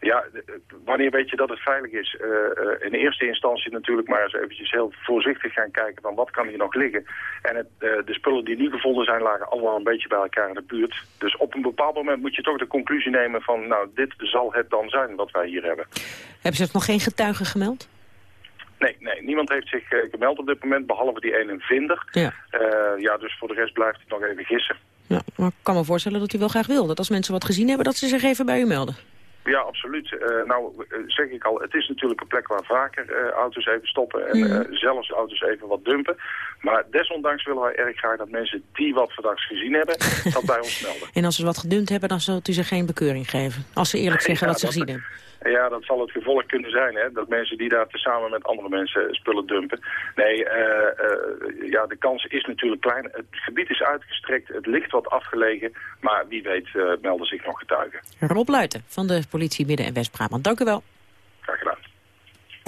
ja, wanneer weet je dat het veilig is? In eerste instantie natuurlijk maar eens eventjes heel voorzichtig gaan kijken van wat kan hier nog liggen. En het, de spullen die nu gevonden zijn lagen allemaal een beetje bij elkaar in de buurt. Dus op een bepaald moment moet je toch de conclusie nemen van nou, dit zal het dan zijn wat wij hier hebben. Hebben ze nog geen getuigen gemeld? Nee, nee, niemand heeft zich uh, gemeld op dit moment, behalve die ene vinder. Ja. Uh, ja, dus voor de rest blijft het nog even gissen. Ja, maar ik kan me voorstellen dat u wel graag wil. Dat als mensen wat gezien hebben, dat ze zich even bij u melden. Ja, absoluut. Uh, nou, zeg ik al, het is natuurlijk een plek waar vaker auto's even stoppen en Mhm. zelfs auto's even wat dumpen. Maar desondanks willen wij erg graag dat mensen die wat verdachts gezien hebben, [LAUGHS] dat bij ons melden. En als ze wat gedumpt hebben, dan zult u ze geen bekeuring geven. Als ze eerlijk zeggen Ja, wat ze dat- gezien hebben. Ja, dat zal het gevolg kunnen zijn, hè? dat mensen die daar tezamen met andere mensen spullen dumpen. Nee, eh, eh, ja, de kans is natuurlijk klein. Het gebied is uitgestrekt, het ligt wat afgelegen, maar wie weet eh, melden zich nog getuigen. Rob Luiten van de politie Midden- en West-Brabant. Dank u wel.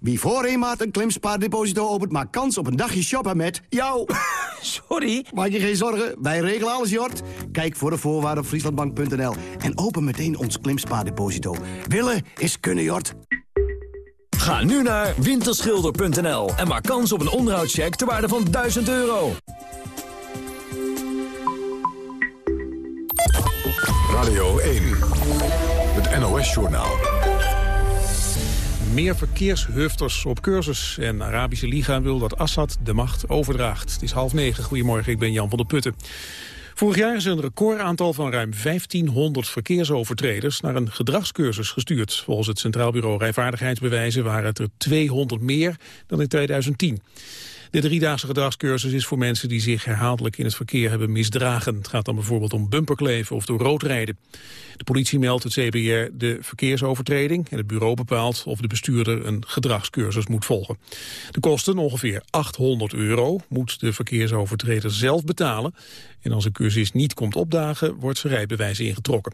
Wie voor een maand een klimspaardeposito opent, maakt kans op een dagje shoppen met jou. [LAUGHS] Sorry. Maak je geen zorgen, wij regelen alles, Jort. Kijk voor de voorwaarden op frieslandbank.nl en open meteen ons klimspaardeposito. Willen is kunnen, Jort. Ga nu naar winterschilder.nl en maak kans op een onderhoudscheck ter waarde van 1000 euro. Radio 1, het NOS-journaal. Meer verkeershufters op cursus. En Arabische Liga wil dat Assad de macht overdraagt. Het is half negen. Goedemorgen, ik ben Jan van der Putten. Vorig jaar is een recordaantal van ruim 1500 verkeersovertreders naar een gedragscursus gestuurd. Volgens het Centraal Bureau Rijvaardigheidsbewijzen waren het er 200 meer dan in 2010. De driedaagse gedragscursus is voor mensen die zich herhaaldelijk in het verkeer hebben misdragen. Het gaat dan bijvoorbeeld om bumperkleven of door rood rijden. De politie meldt het CBR de verkeersovertreding en het bureau bepaalt of de bestuurder een gedragscursus moet volgen. De kosten, ongeveer 800 euro, moet de verkeersovertreder zelf betalen. En als een cursus niet komt opdagen, wordt zijn rijbewijs ingetrokken.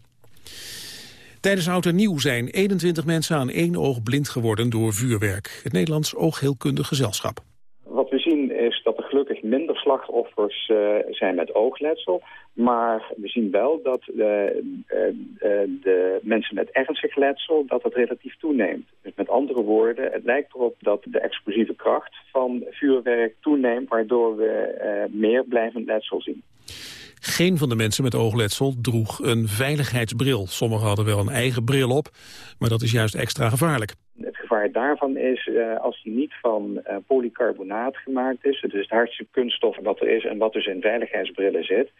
Tijdens Oud en Nieuw zijn 21 mensen aan één oog blind geworden door vuurwerk. Het Nederlands Oogheelkundig Gezelschap. Wat we zien is dat er gelukkig minder slachtoffers uh, zijn met oogletsel. Maar we zien wel dat uh, uh, de mensen met ernstig letsel, dat het relatief toeneemt. Dus met andere woorden, het lijkt erop dat de explosieve kracht van vuurwerk toeneemt... waardoor we meer blijvend letsel zien. Geen van de mensen met oogletsel droeg een veiligheidsbril. Sommigen hadden wel een eigen bril op, maar dat is juist extra gevaarlijk. Het gevaar daarvan is uh, als die niet van uh, polycarbonaat gemaakt is... dus het hardste kunststof wat er is en wat dus in veiligheidsbrillen zit...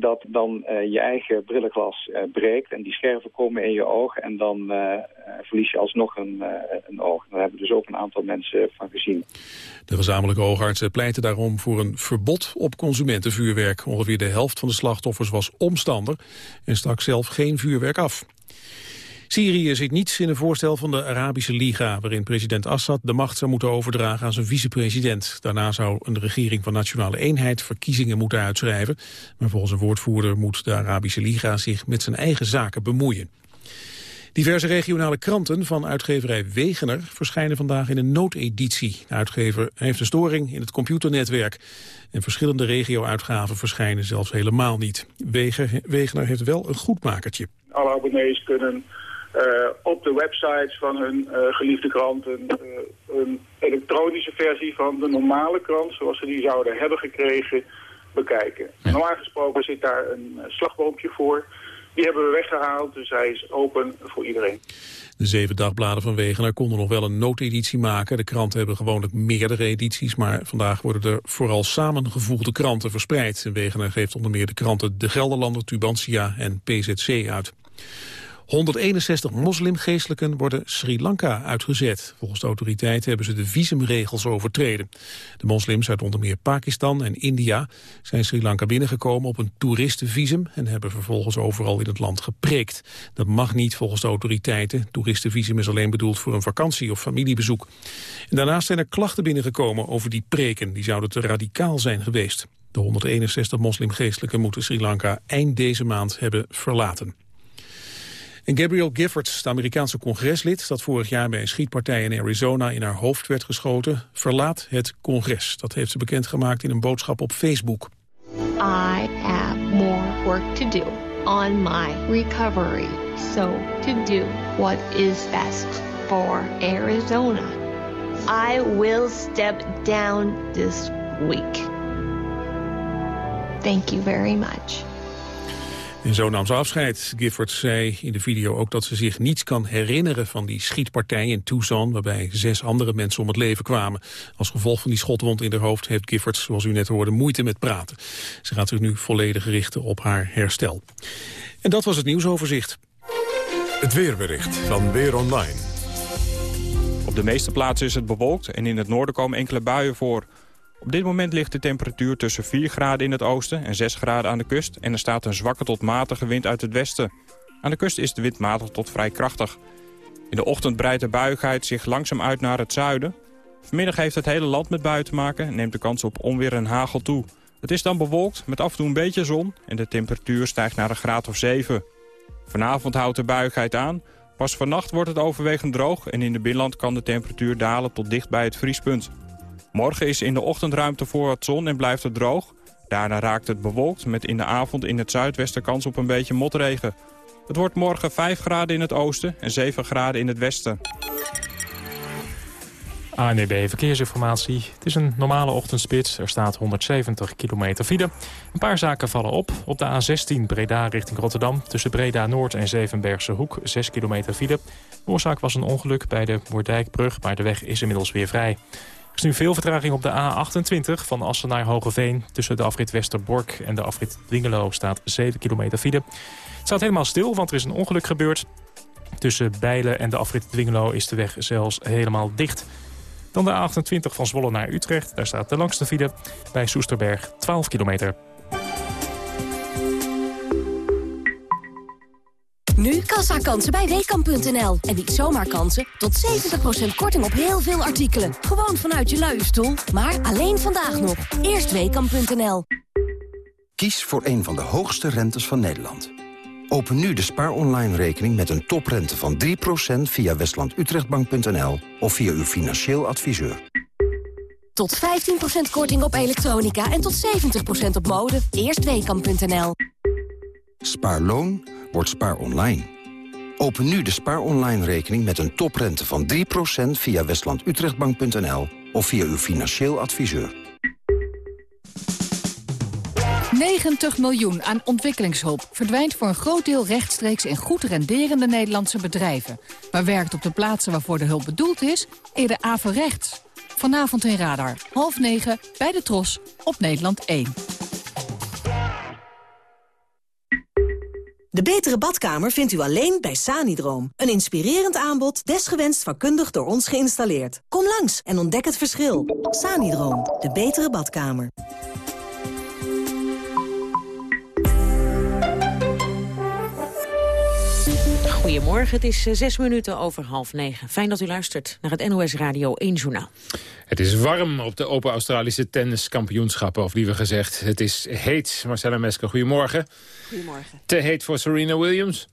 dat dan uh, je eigen brillenglas breekt en die scherven komen in je oog... en dan verlies je alsnog een, een oog. Daar hebben dus ook een aantal mensen van gezien. De gezamenlijke oogartsen pleiten daarom voor een verbod op consumentenvuurwerk. Ongeveer de helft van de slachtoffers was omstander en stak zelf geen vuurwerk af. Syrië zit niets in een voorstel van de Arabische Liga... waarin president Assad de macht zou moeten overdragen aan zijn vicepresident. Daarna zou een regering van nationale eenheid verkiezingen moeten uitschrijven. Maar volgens een woordvoerder moet de Arabische Liga zich met zijn eigen zaken bemoeien. Diverse regionale kranten van uitgeverij Wegener verschijnen vandaag in een noodeditie. De uitgever heeft een storing in het computernetwerk. En verschillende regio-uitgaven verschijnen zelfs helemaal niet. Wegener heeft wel een goedmakertje. Alle abonnees kunnen uh, op de websites van hun uh, geliefde krant een, uh, een, elektronische versie van de normale krant, zoals ze die zouden hebben gekregen, bekijken. Ja. Normaal gesproken zit daar een slagboompje voor. Die hebben we weggehaald, dus hij is open voor iedereen. De zeven dagbladen van Wegener konden nog wel een noodeditie maken. De kranten hebben gewoonlijk meerdere edities, maar vandaag worden er vooral samengevoegde kranten verspreid. En Wegener geeft onder meer de kranten De Gelderlander, Tubantia en PZC uit. 161 moslimgeestelijken worden Sri Lanka uitgezet. Volgens de autoriteiten hebben ze de visumregels overtreden. De moslims uit onder meer Pakistan en India zijn Sri Lanka binnengekomen op een toeristenvisum en hebben vervolgens overal in het land gepreekt. Dat mag niet volgens de autoriteiten. Toeristenvisum is alleen bedoeld voor een vakantie of familiebezoek. En daarnaast zijn er klachten binnengekomen over die preken. Die zouden te radicaal zijn geweest. De 161 moslimgeestelijken moeten Sri Lanka eind deze maand hebben verlaten. En Gabrielle Giffords, de Amerikaanse congreslid... dat vorig jaar bij een schietpartij in Arizona in haar hoofd werd geschoten... verlaat het congres. Dat heeft ze bekendgemaakt in een boodschap op Facebook. I have more work to do on my recovery. So to do what is best for Arizona. I will step down this week. Thank you very much. En zo nam ze afscheid. Gifford zei in de video ook dat ze zich niets kan herinneren van die schietpartij in Tucson, waarbij zes andere mensen om het leven kwamen. Als gevolg van die schotwond in haar hoofd heeft Gifford, zoals u net hoorde, moeite met praten. Ze gaat zich nu volledig richten op haar herstel. En dat was het nieuwsoverzicht. Het weerbericht van Weer Online. Op de meeste plaatsen is het bewolkt en in het noorden komen enkele buien voor. Op dit moment ligt de temperatuur tussen 4 graden in het oosten en 6 graden aan de kust... en er staat een zwakke tot matige wind uit het westen. Aan de kust is de wind matig tot vrij krachtig. In de ochtend breidt de buigheid zich langzaam uit naar het zuiden. Vanmiddag heeft het hele land met buien te maken... en neemt de kans op onweer en hagel toe. Het is dan bewolkt met af en toe een beetje zon... en de temperatuur stijgt naar een graad of 7. Vanavond houdt de buigheid aan. Pas vannacht wordt het overwegend droog... en in de binnenland kan de temperatuur dalen tot dicht bij het vriespunt. Morgen is in de ochtend ruimte voor wat zon en blijft het droog. Daarna raakt het bewolkt met in de avond in het zuidwesten kans op een beetje motregen. Het wordt morgen 5 graden in het oosten en 7 graden in het westen. ANEB Verkeersinformatie. Het is een normale ochtendspits. Er staat 170 kilometer file. Een paar zaken vallen op. Op de A16 Breda richting Rotterdam. Tussen Breda Noord en Zevenbergse Hoek 6 kilometer file. De oorzaak was een ongeluk bij de Moerdijkbrug, maar de weg is inmiddels weer vrij. Er is nu veel vertraging op de A28 van Assen naar Hogeveen. Tussen de afrit Westerbork en de afrit Dwingelo staat 7 kilometer file. Het staat helemaal stil, want er is een ongeluk gebeurd. Tussen Bijlen en de afrit Dwingelo is de weg zelfs helemaal dicht. Dan de A28 van Zwolle naar Utrecht. Daar staat de langste file bij Soesterberg 12 kilometer. Nu kassa-kansen bij Weekamp.nl. En niet zomaar kansen, tot 70% korting op heel veel artikelen. Gewoon vanuit je luie stoel, maar alleen vandaag nog. Eerst Weekamp.nl. Kies voor een van de hoogste rentes van Nederland. Open nu de Spaar Online rekening met een toprente van 3% via westlandutrechtbank.nl of via uw financieel adviseur. Tot 15% korting op elektronica en tot 70% op mode. Eerst Weekamp.nl. Spaarloon Spaar Online. Open nu de Spaar Online rekening met een toprente van 3% via westlandutrechtbank.nl of via uw financieel adviseur. 90 miljoen aan ontwikkelingshulp verdwijnt voor een groot deel rechtstreeks in goed renderende Nederlandse bedrijven. Maar werkt op de plaatsen waarvoor de hulp bedoeld is, eerder averechts. Vanavond in Radar, half negen, bij de Tros, op Nederland 1. De betere badkamer vindt u alleen bij Sanidroom. Een inspirerend aanbod, desgewenst vakkundig door ons geïnstalleerd. Kom langs en ontdek het verschil. Sanidroom, de betere badkamer. Goedemorgen, het is eh, zes minuten over half negen. Fijn dat u luistert naar het NOS Radio 1 Journaal. Het is warm op de Open Australische tenniskampioenschappen, of liever gezegd, het is heet. Marcella Mesker, goedemorgen. Goedemorgen. Te heet voor Serena Williams?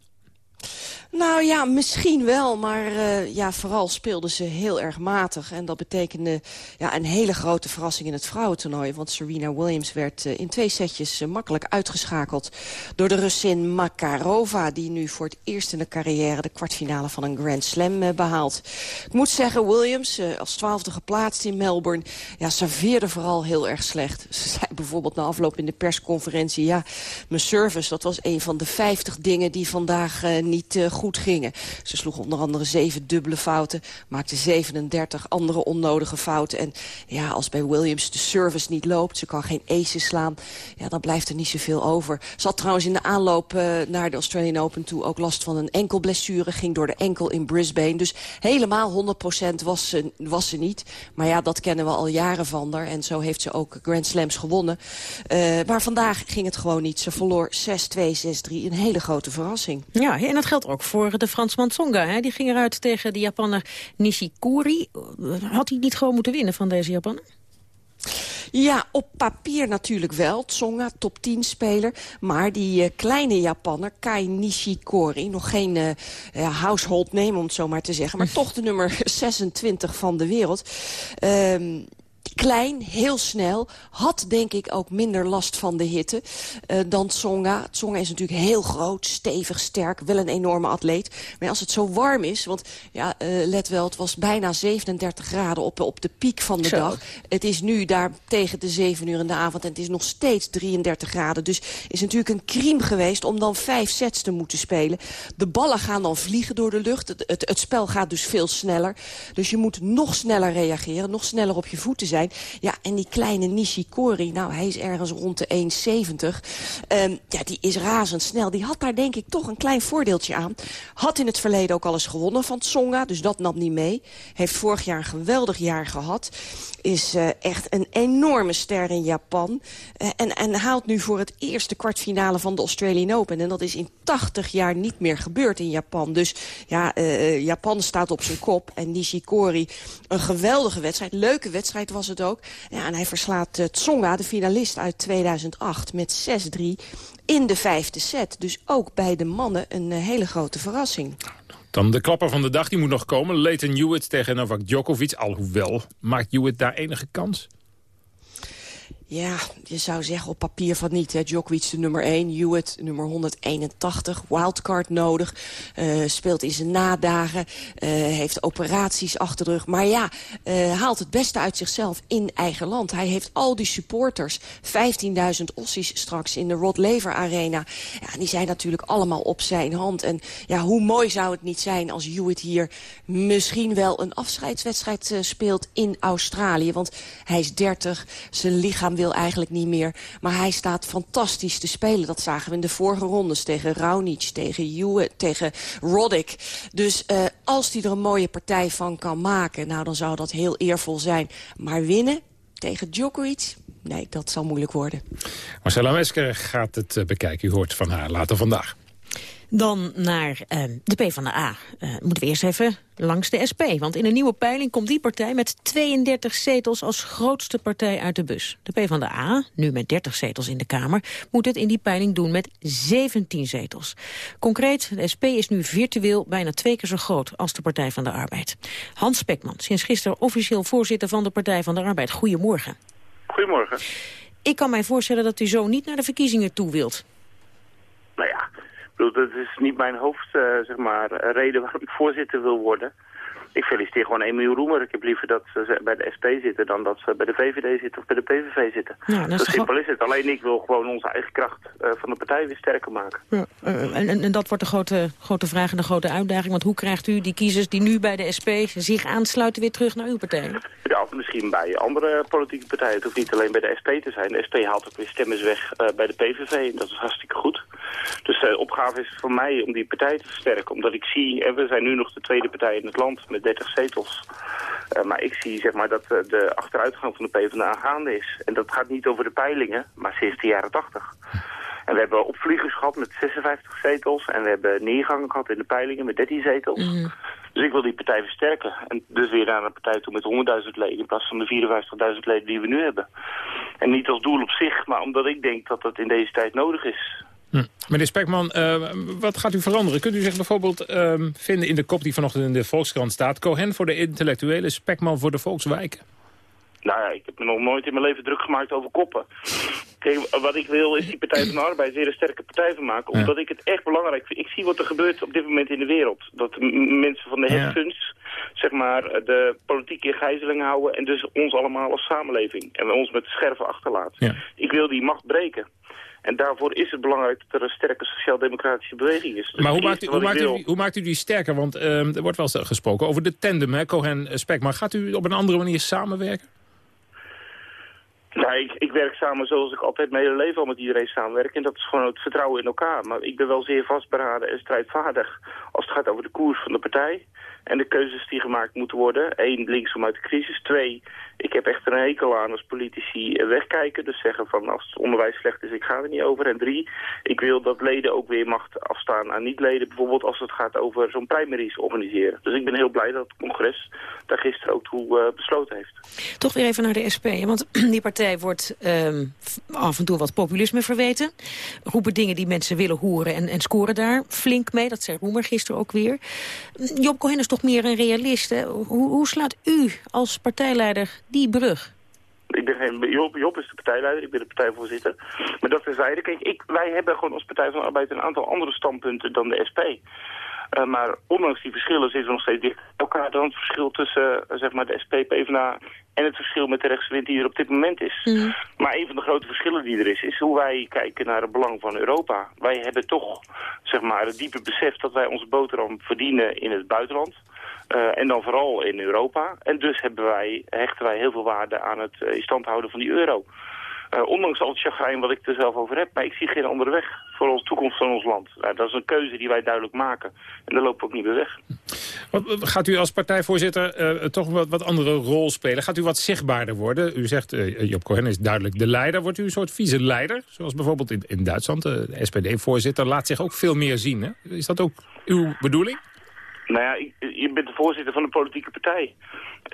Nou ja, misschien wel, maar uh, ja, vooral speelden ze heel erg matig. En dat betekende ja, een hele grote verrassing in het vrouwentoernooi. Want Serena Williams werd uh, in twee setjes uh, makkelijk uitgeschakeld... door de Russin Makarova, die nu voor het eerst in de carrière... de kwartfinale van een Grand Slam behaalt. Ik moet zeggen, Williams, als twaalfde geplaatst in Melbourne... ja, serveerde vooral heel erg slecht. [LAUGHS] Ze zei bijvoorbeeld na afloop in de persconferentie... ja, mijn service, dat was een van de vijftig dingen die vandaag niet goed goed gingen. Ze sloeg onder andere zeven dubbele fouten, maakte 37 andere onnodige fouten. En ja, als bij Williams de service niet loopt, ze kan geen aces slaan... ja, dan blijft er niet zoveel over. Ze had trouwens in de aanloop uh, naar de Australian Open toe ook last van een enkelblessure. Ging door de enkel in Brisbane. Dus helemaal 100% was ze, was ze niet. Maar ja, dat kennen we al jaren van haar. En zo heeft ze ook Grand Slams gewonnen. Uh, maar vandaag ging het gewoon niet. Ze verloor 6-2, 6-3. Een hele grote verrassing. Ja, en dat geldt ook voor de Fransman Tsonga. Hè? Die ging eruit tegen de Japanner Nishikori. Had hij niet gewoon moeten winnen van deze Japanner? Ja, op papier natuurlijk wel. Tsonga, top 10 speler. Maar die uh, kleine Japanner, Kai Nishikori... nog geen uh, ja, household name, om het zo maar te zeggen... maar toch de nummer [LAUGHS] 26 van de wereld... Uh, klein, heel snel. Had denk ik ook minder last van de hitte uh, dan Tsonga. Tsonga is natuurlijk heel groot, stevig, sterk. Wel een enorme atleet. Maar als het zo warm is, want ja, uh, let wel, het was bijna 37 graden op, op de piek van de zo. dag. Het is nu daar tegen de 7 uur in de avond en het is nog steeds 33 graden. Dus is natuurlijk een crime geweest om dan vijf sets te moeten spelen. De ballen gaan dan vliegen door de lucht. Het, het, het spel gaat dus veel sneller. Dus je moet nog sneller reageren, nog sneller op je voeten Ja, en die kleine Nishikori, nou, hij is ergens rond de 1,70. Um, ja, die is razendsnel. Die had daar denk ik toch een klein voordeeltje aan. Had in het verleden ook al eens gewonnen van Tsonga, dus dat nam niet mee. Heeft vorig jaar een geweldig jaar gehad. Is uh, echt een enorme ster in Japan. Uh, en, en haalt nu voor het eerst de kwartfinale van de Australian Open. En dat is in 80 jaar niet meer gebeurd in Japan. Dus ja, uh, Japan staat op zijn kop. En Nishikori, een geweldige wedstrijd. Leuke wedstrijd was het ook. Ja, en hij verslaat uh, Tsonga, de finalist uit 2008, met 6-3 in de vijfde set. Dus ook bij de mannen een uh, hele grote verrassing. Dan de klapper van de dag, die moet nog komen. Leighton Hewitt tegen Novak Djokovic. Alhoewel, maakt Hewitt daar enige kans? Ja, je zou zeggen op papier van niet. Hè. Djokovic de nummer 1, Hewitt nummer 181. Wildcard nodig, uh, speelt in zijn nadagen, uh, heeft operaties achter de rug. Maar ja, uh, haalt het beste uit zichzelf in eigen land. Hij heeft al die supporters, 15.000 ossies straks in de Rod Laver Arena. Ja, die zijn natuurlijk allemaal op zijn hand. En ja, hoe mooi zou het niet zijn als Hewitt hier misschien wel een afscheidswedstrijd speelt in Australië. Want hij is 30, zijn lichaam wil eigenlijk niet meer. Maar hij staat fantastisch te spelen. Dat zagen we in de vorige rondes tegen Raonic, tegen Hewitt, tegen Roddick. Dus uh, als hij er een mooie partij van kan maken... nou, dan zou dat heel eervol zijn. Maar winnen tegen Djokovic... Nee, dat zal moeilijk worden. Marcella Mesker gaat het eh, bekijken. U hoort van haar later vandaag. Dan naar uh, de PvdA. Uh, moeten we eerst even langs de SP. Want in een nieuwe peiling komt die partij met 32 zetels als grootste partij uit de bus. De PvdA, nu met 30 zetels in de Kamer, moet het in die peiling doen met 17 zetels. Concreet, de SP is nu virtueel bijna twee keer zo groot als de Partij van de Arbeid. Hans Spekman, sinds gisteren officieel voorzitter van de Partij van de Arbeid. Goedemorgen. Goedemorgen. Ik kan mij voorstellen dat u zo niet naar de verkiezingen toe wilt. Nou ja, dat is niet mijn hoofd, uh, zeg maar, reden waarom ik voorzitter wil worden ik feliciteer gewoon Emiel Roemer. Ik heb liever dat ze bij de SP zitten dan dat ze bij de VVD zitten of bij de PVV zitten. Ja, Zo simpel is het. Alleen ik wil gewoon onze eigen kracht uh, van de partij weer sterker maken. Ja, uh, en, en, dat wordt de grote, grote vraag en de grote uitdaging. Want hoe krijgt u die kiezers die nu bij de SP zich aansluiten weer terug naar uw partij? Ja, of misschien bij andere politieke partijen. Het hoeft niet alleen bij de SP te zijn. De SP haalt ook weer stemmen weg uh, bij de PVV dat is hartstikke goed. Dus de opgave is voor mij om die partij te versterken. Omdat ik zie, en we zijn nu nog de tweede partij in het land met 30 zetels. Uh, maar ik zie zeg maar, dat uh, de achteruitgang van de PvdA gaande is. En dat gaat niet over de peilingen, maar sinds de jaren 80. En we hebben opvliegers gehad met 56 zetels. En we hebben neergangen gehad in de peilingen met 13 zetels. Mm. Dus ik wil die partij versterken. En dus weer naar een partij toe met 100.000 leden... in plaats van de 54.000 leden die we nu hebben. En niet als doel op zich, maar omdat ik denk dat dat in deze tijd nodig is. Hm. Meneer Spekman, uh, wat gaat u veranderen? Kunt u zich bijvoorbeeld uh, vinden in de kop die vanochtend in de Volkskrant staat... Cohen voor de intellectuele, Spekman voor de volkswijken? Nou ja, ik heb me nog nooit in mijn leven druk gemaakt over koppen. Kijk, wat ik wil is die Partij van de Arbeid weer een sterke partij van maken. Omdat ik het echt belangrijk vind. Ik zie wat er gebeurt op dit moment in de wereld. Dat mensen van de hedge zeg maar, de politiek in gijzeling houden. En dus ons allemaal als samenleving. En ons met scherven achterlaten. Ja. Ik wil die macht breken. En daarvoor is het belangrijk dat er een sterke sociaal-democratische beweging is. Dus maar hoe maakt, u, hoe, maakt u, hoe maakt, u, die sterker? Want uh, er wordt wel gesproken over de tandem, hè, Cohen-Spek. Maar gaat u op een andere manier samenwerken? Nou, ik, ik, werk samen zoals ik altijd mijn hele leven al met iedereen samenwerk. En dat is gewoon het vertrouwen in elkaar. Maar ik ben wel zeer vastberaden en strijdvaardig als het gaat over de koers van de partij. En de keuzes die gemaakt moeten worden. Eén, linksom uit de crisis. Twee, ik heb echt een hekel aan als politici eh, wegkijken. Dus zeggen van als het onderwijs slecht is, ik ga er niet over. En drie, ik wil dat leden ook weer macht afstaan aan niet-leden. Bijvoorbeeld als het gaat over zo'n primaries organiseren. Dus ik ben heel blij dat het congres daar gisteren ook toe uh, besloten heeft. Toch weer even naar de SP. Want [CLEARS THROAT] die partij wordt um, af en toe wat populisme verweten. Roepen dingen die mensen willen horen en, en scoren daar flink mee. Dat zei Roemer gisteren ook weer. Job Cohen toch meer een realist. Hoe, hoe slaat u als partijleider die brug? Ik ben geen, Job, Job is de partijleider, ik ben de partijvoorzitter. Maar dat terzijde, kijk, ik, wij hebben gewoon als Partij van de Arbeid een aantal andere standpunten dan de SP. Uh, maar ondanks die verschillen zitten we nog steeds dicht elkaar dan het verschil tussen uh, zeg maar de SP, PvdA en het verschil met de rechtse wind die er op dit moment is. Mm. Maar een van de grote verschillen die er is, is hoe wij kijken naar het belang van Europa. Wij hebben toch zeg maar, het diepe besef dat wij onze boterham verdienen in het buitenland. Uh, en dan vooral in Europa. En dus hebben wij, hechten wij heel veel waarde aan het uh, in stand houden van die euro. Uh, ondanks al het chagrijn wat ik er zelf over heb. Maar ik zie geen andere weg voor de toekomst van ons land. Uh, dat is een keuze die wij duidelijk maken. En daar lopen we ook niet meer weg. Gaat u als partijvoorzitter uh, toch wat, wat andere rol spelen? Gaat u wat zichtbaarder worden? U zegt, Job Cohen is duidelijk de leider. Wordt u een soort vice-leider? Zoals bijvoorbeeld in, in Duitsland. De SPD-voorzitter laat zich ook veel meer zien. Hè? Is dat ook uw bedoeling? Nou ja, je bent de voorzitter van een politieke partij.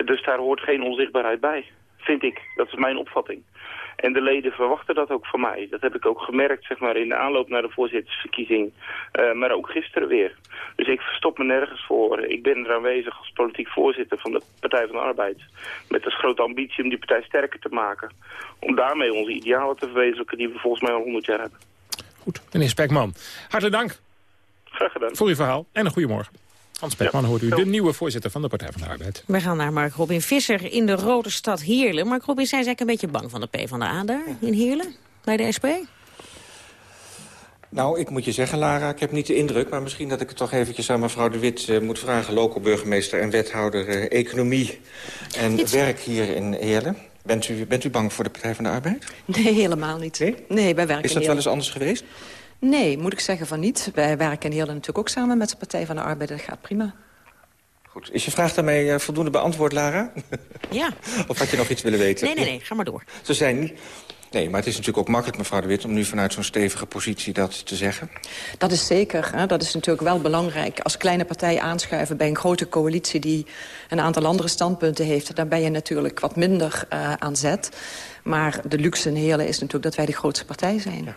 Dus daar hoort geen onzichtbaarheid bij. vind ik. Dat is mijn opvatting. En de leden verwachten dat ook van mij. Dat heb ik ook gemerkt zeg maar, in de aanloop naar de voorzittersverkiezing. Uh, maar ook gisteren weer. Dus ik verstop me nergens voor. Ik ben er aanwezig als politiek voorzitter van de Partij van de Arbeid. Met als grote ambitie om die partij sterker te maken. Om daarmee onze idealen te verwezenlijken die we volgens mij al 100 jaar hebben. Goed, meneer Spekman. Hartelijk dank. Graag gedaan. Voor uw verhaal en een goede morgen. Hans Spekman hoort u, de nieuwe voorzitter van de Partij van de Arbeid. We gaan naar Mark Robin Visser in de rode stad Heerlen. Mark Robin, zijn ze eigenlijk een beetje bang van de PvdA daar in Heerlen, bij de SP? Nou, ik moet je zeggen, Lara, ik heb niet de indruk... maar misschien dat ik het toch eventjes aan mevrouw De Wit uh, moet vragen... lokale burgemeester en wethouder uh, Economie en Werk hier in Heerlen. Bent u, bent u bang voor de Partij van de Arbeid? Nee, helemaal niet. Nee? Nee, wij werken Is dat wel eens anders geweest? Nee, moet ik zeggen van niet. Wij werken in natuurlijk ook samen met de Partij van de Arbeid. Dat gaat prima. Goed. Is je vraag daarmee uh, voldoende beantwoord, Lara? Ja. [LAUGHS] of had je nog iets willen weten? Nee, nee, nee. Ga maar door. Ze zijn niet... Nee, maar het is natuurlijk ook makkelijk, mevrouw de Wit... om nu vanuit zo'n stevige positie dat te zeggen. Dat is zeker. Hè? Dat is natuurlijk wel belangrijk. Als kleine partij aanschuiven bij een grote coalitie... die een aantal andere standpunten heeft... dan ben je natuurlijk wat minder uh, aan zet. Maar de luxe in Heerlen is natuurlijk dat wij de grootste partij zijn. Ja.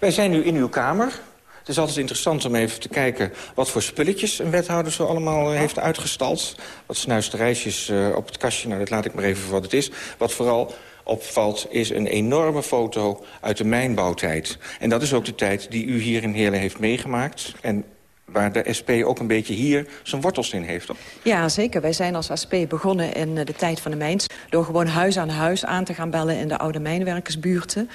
Wij zijn nu in uw kamer. Het is altijd interessant om even te kijken wat voor spulletjes een wethouder zo allemaal uh, heeft uitgestald. Wat snuisterijsjes uh, op het kastje, nou dat laat ik maar even voor wat het is. Wat vooral opvalt is een enorme foto uit de mijnbouwtijd. En dat is ook de tijd die u hier in Heerlen heeft meegemaakt. En waar de SP ook een beetje hier zijn wortels in heeft. Ja, zeker. Wij zijn als SP begonnen in eh, de tijd van de mijns... door gewoon huis aan huis aan te gaan bellen in de oude mijnwerkersbuurten.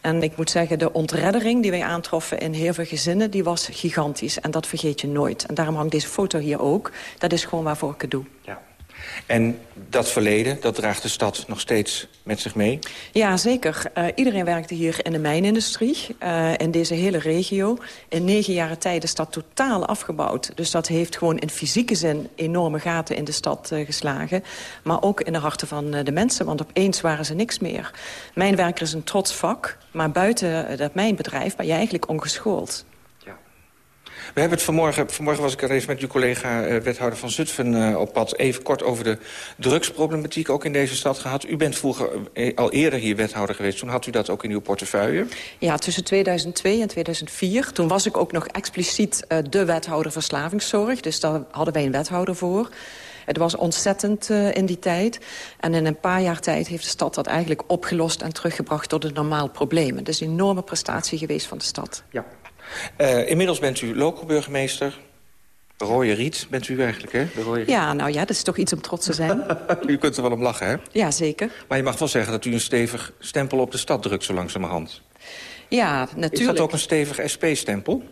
En ik moet zeggen, de ontreddering die wij aantroffen in heel veel gezinnen... die was gigantisch. En dat vergeet je nooit. En daarom hangt deze foto hier ook. Dat is gewoon waarvoor ik het doe. Ja. En dat verleden, dat draagt de stad nog steeds met zich mee? Ja, zeker. Uh, iedereen werkte hier in de mijnindustrie, uh, in deze hele regio. In negen jaren tijd is dat totaal afgebouwd. Dus dat heeft gewoon in fysieke zin enorme gaten in de stad uh, geslagen. Maar ook in de harten van de mensen, want opeens waren ze niks meer. Mijnwerker is een trots vak, maar buiten dat mijnbedrijf ben je eigenlijk ongeschoold. We hebben het vanmorgen, vanmorgen was ik er even met uw collega uh, wethouder van Zutphen uh, op pad... even kort over de drugsproblematiek ook in deze stad gehad. U bent vroeger uh, al eerder hier wethouder geweest. Toen had u dat ook in uw portefeuille? Ja, tussen 2002 en 2004. Toen was ik ook nog expliciet de wethouder verslavingszorg. Dus daar hadden wij een wethouder voor. Het was ontzettend uh, in die tijd. En in een paar jaar tijd heeft de stad dat eigenlijk opgelost... en teruggebracht tot een normaal probleem. Het is een enorme prestatie geweest van de stad. Ja. Uh, inmiddels bent u local burgemeester. Rooie Riet bent u eigenlijk, hè? De Rooie ja, nou ja, dat is toch iets om trots te zijn. [LAUGHS] u kunt er wel om lachen, hè? Ja, zeker. Maar je mag wel zeggen dat u een stevig stempel op de stad drukt zo langzamerhand. Ja, natuurlijk. Is dat ook een stevig SP-stempel?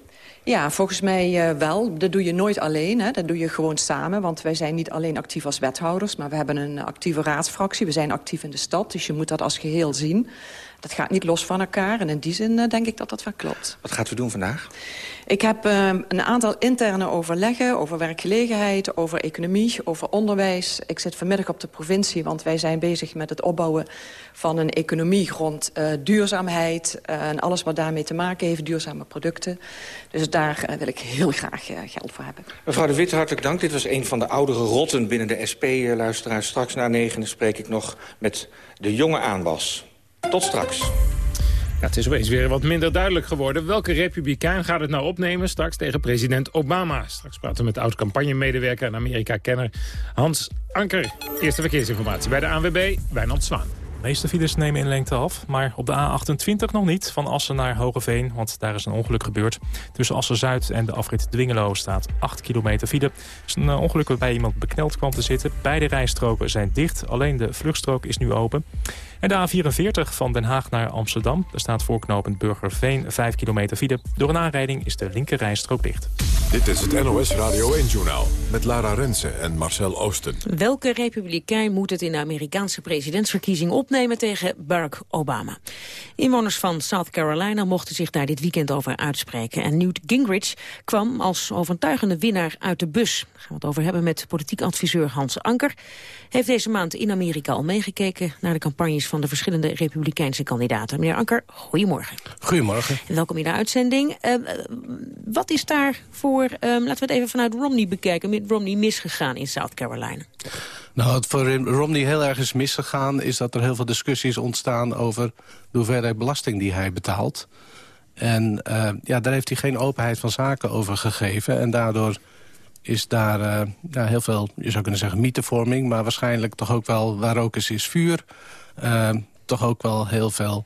Ja, volgens mij uh, wel. Dat doe je nooit alleen. Hè. Dat doe je gewoon samen. Want wij zijn niet alleen actief als wethouders... maar we hebben een actieve raadsfractie. We zijn actief in de stad, dus je moet dat als geheel zien. Dat gaat niet los van elkaar. En in die zin uh, denk ik dat dat wel klopt. Wat gaat u doen vandaag? Ik heb uh, een aantal interne overleggen over werkgelegenheid, over economie, over onderwijs. Ik zit vanmiddag op de provincie, want wij zijn bezig met het opbouwen van een economie rond uh, duurzaamheid en alles wat daarmee te maken heeft, duurzame producten. Dus daar wil ik heel graag geld voor hebben. Mevrouw de Wit, hartelijk dank. Dit was een van de oudere rotten binnen de SP-luisteraars. Straks na negen spreek ik nog met de jonge aanwas. Tot straks. Ja, het is opeens weer wat minder duidelijk geworden. Welke republikein gaat het nou opnemen straks tegen president Obama? Straks praten we met oud-campagnemedewerker en Amerika-kenner Hans Anker. Eerste verkeersinformatie bij de ANWB, Wijnand Zwaan. De meeste files nemen in lengte af, maar op de A28 nog niet. Van Assen naar Hogeveen, want daar is een ongeluk gebeurd. Tussen Assen-Zuid en de afrit Dwingelo staat 8 kilometer file. Er is een ongeluk waarbij iemand bekneld kwam te zitten. Beide rijstroken zijn dicht, alleen de vluchtstrook is nu open. En de A44 van Den Haag naar Amsterdam. Daar staat voorknopend Burgerveen 5 kilometer file. Door een aanrijding is de linker rijstrook dicht. Dit is het NOS Radio 1-journaal met Lara Rensen en Marcel Oosten. Welke republikein moet het in de Amerikaanse presidentsverkiezing opnemen tegen Barack Obama? Inwoners van South Carolina mochten zich daar dit weekend over uitspreken. En Newt Gingrich kwam als overtuigende winnaar uit de bus. Daar gaan we het over hebben met politiek adviseur Hans Anker. Heeft deze maand in Amerika al meegekeken naar de campagnes van de verschillende republikeinse kandidaten. Meneer Anker, goedemorgen. Goedemorgen. En welkom in de uitzending. Uh, wat is daar voor, uh, laten we het even vanuit Romney bekijken, met Romney misgegaan in South Carolina? Nou, wat voor Romney heel erg is misgegaan... is dat er heel veel discussies ontstaan over de hoeveelheid belasting die hij betaalt. En uh, ja, daar heeft hij geen openheid van zaken over gegeven. En daardoor is daar uh, ja, heel veel, je zou kunnen zeggen, mythevorming... maar waarschijnlijk toch ook wel, waar ook is, is vuur... Uh, toch ook wel heel veel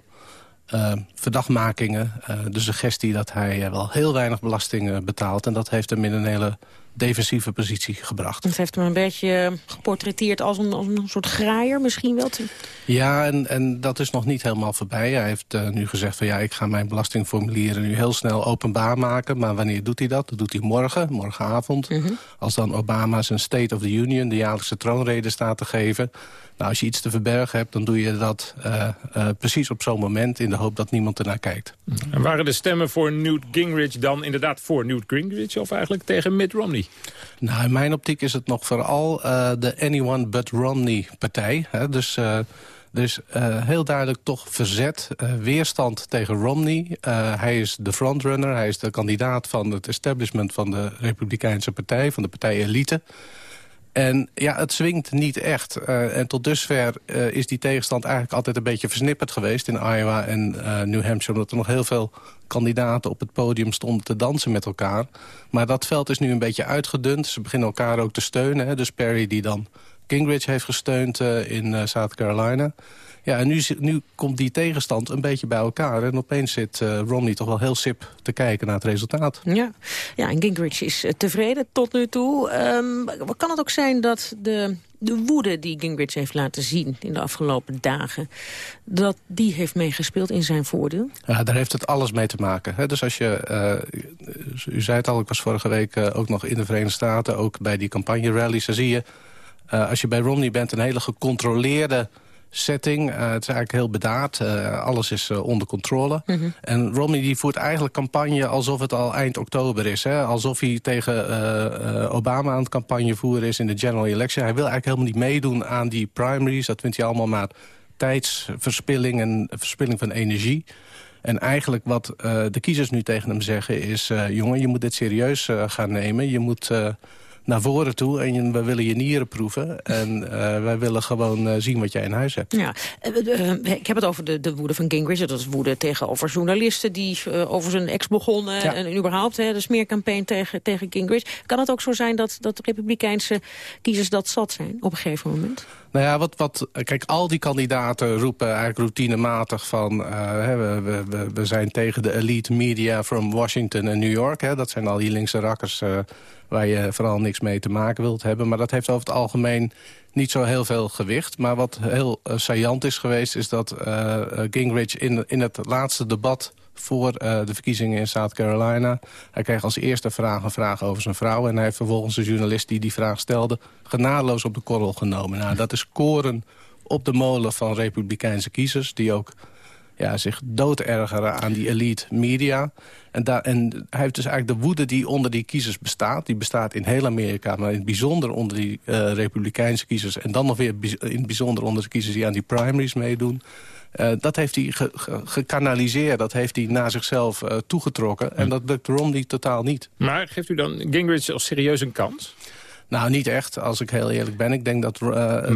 uh, verdachtmakingen. Uh, de suggestie dat hij wel heel weinig belasting betaalt. En dat heeft hem in een hele defensieve positie gebracht. Het heeft hem een beetje geportretteerd als een, als een soort graaier misschien wel. Te... Ja, en, en dat is nog niet helemaal voorbij. Hij heeft uh, nu gezegd van ja, ik ga mijn belastingformulieren nu heel snel openbaar maken. Maar wanneer doet hij dat? Dat doet hij morgen, morgenavond. -hmm. Als dan Obama zijn State of the Union, de jaarlijkse troonrede staat te geven. Nou, als je iets te verbergen hebt, dan doe je dat uh, uh, precies op zo'n moment... in de hoop dat niemand ernaar kijkt. En waren de stemmen voor Newt Gingrich dan inderdaad voor Newt Gingrich... of eigenlijk tegen Mitt Romney? Nou, in mijn optiek is het nog vooral uh, de Anyone But Romney-partij. Dus er is heel duidelijk toch verzet, weerstand tegen Romney. hij is de frontrunner, hij is de kandidaat van het establishment... van de Republikeinse partij, van de partij Elite... En ja, het zwingt niet echt. Uh, en tot dusver uh, is die tegenstand eigenlijk altijd een beetje versnipperd geweest... in Iowa en uh, New Hampshire, omdat er nog heel veel kandidaten op het podium stonden te dansen met elkaar. Maar dat veld is nu een beetje uitgedund. Ze beginnen elkaar ook te steunen. Hè. Dus Perry die dan Gingrich heeft gesteund in South Carolina... Ja, en nu, nu komt die tegenstand een beetje bij elkaar. En opeens zit uh, Romney toch wel heel sip te kijken naar het resultaat. Ja, ja en Gingrich is tevreden tot nu toe. Um, kan het ook zijn dat de, de woede die Gingrich heeft laten zien in de afgelopen dagen... dat die heeft meegespeeld in zijn voordeel? Ja, daar heeft het alles mee te maken. Hè? Dus als je, uh, u zei het al, ik was vorige week uh, ook nog in de Verenigde Staten... ook bij die campagne-rallies, dan zie je... als je bij Romney bent, een hele gecontroleerde setting. Uh, het is eigenlijk heel bedaard. Uh, alles is uh, onder controle. Mm -hmm. En Romney die voert eigenlijk campagne alsof het al eind oktober is. Hè? Alsof hij tegen Obama aan het campagne voeren is in de general election. Hij wil eigenlijk helemaal niet meedoen aan die primaries. Dat vindt hij allemaal maar tijdsverspilling en verspilling van energie. En eigenlijk wat de kiezers nu tegen hem zeggen is... jongen, je moet dit serieus gaan nemen. Je moet naar voren toe en we willen je nieren proeven. En uh, wij willen gewoon uh, zien wat jij in huis hebt. Ja, uh, ik heb het over de, de woede van Gingrich. Dat is woede tegenover journalisten die over zijn ex begonnen. Ja. En überhaupt hè, de smeercampagne tegen, tegen Gingrich. Kan het ook zo zijn dat, dat republikeinse kiezers dat zat zijn op een gegeven moment? Nou ja, wat, wat, kijk, al die kandidaten roepen eigenlijk routinematig van... Hè, we, we, we zijn tegen de elite media from Washington en New York. Hè, dat zijn al die linkse rakkers waar je vooral niks mee te maken wilt hebben. Maar dat heeft over het algemeen niet zo heel veel gewicht. Maar wat heel uh, saillant is geweest... is dat Gingrich in, in het laatste debat voor uh, de verkiezingen in South Carolina... hij kreeg als eerste vraag een vraag over zijn vrouw... en hij heeft vervolgens de journalist die die vraag stelde... genadeloos op de korrel genomen. Nou, dat is koren op de molen van republikeinse kiezers... die ook ja, zich doodergeren aan die elite media. En, en hij heeft dus eigenlijk de woede die onder die kiezers bestaat... die bestaat in heel Amerika, maar in het bijzonder onder die uh, republikeinse kiezers... en dan nog weer in het bijzonder onder de kiezers die aan die primaries meedoen... Uh, dat heeft hij ge ge gekanaliseerd, dat heeft hij naar zichzelf uh, toegetrokken. En dat lukt Romney totaal niet. Maar geeft u dan Gingrich als serieus een kans? Nou, niet echt, als ik heel eerlijk ben. Ik denk dat uh,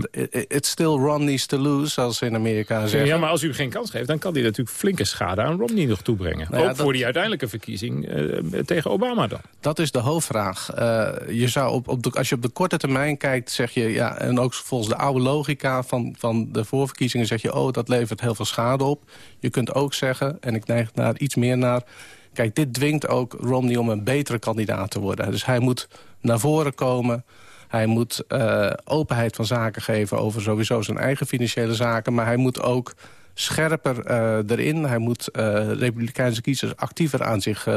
it's still Romney's to lose, zoals ze in Amerika zeggen. Ja, maar als u geen kans geeft, dan kan hij natuurlijk flinke schade aan Romney nog toebrengen. Nou ja, Ook dat... voor die uiteindelijke verkiezing uh, tegen Obama dan. Dat is de hoofdvraag. Uh, je zou op, op de, als je op de korte termijn kijkt, zeg je... Ja, en ook volgens de oude logica van, van de voorverkiezingen zeg je... oh, dat levert heel veel schade op. Je kunt ook zeggen, en ik neig daar iets meer naar... Kijk, dit dwingt ook Romney om een betere kandidaat te worden. Dus hij moet naar voren komen. Hij moet uh, openheid van zaken geven over sowieso zijn eigen financiële zaken. Maar hij moet ook scherper uh, erin. Hij moet uh, republikeinse kiezers actiever aan zich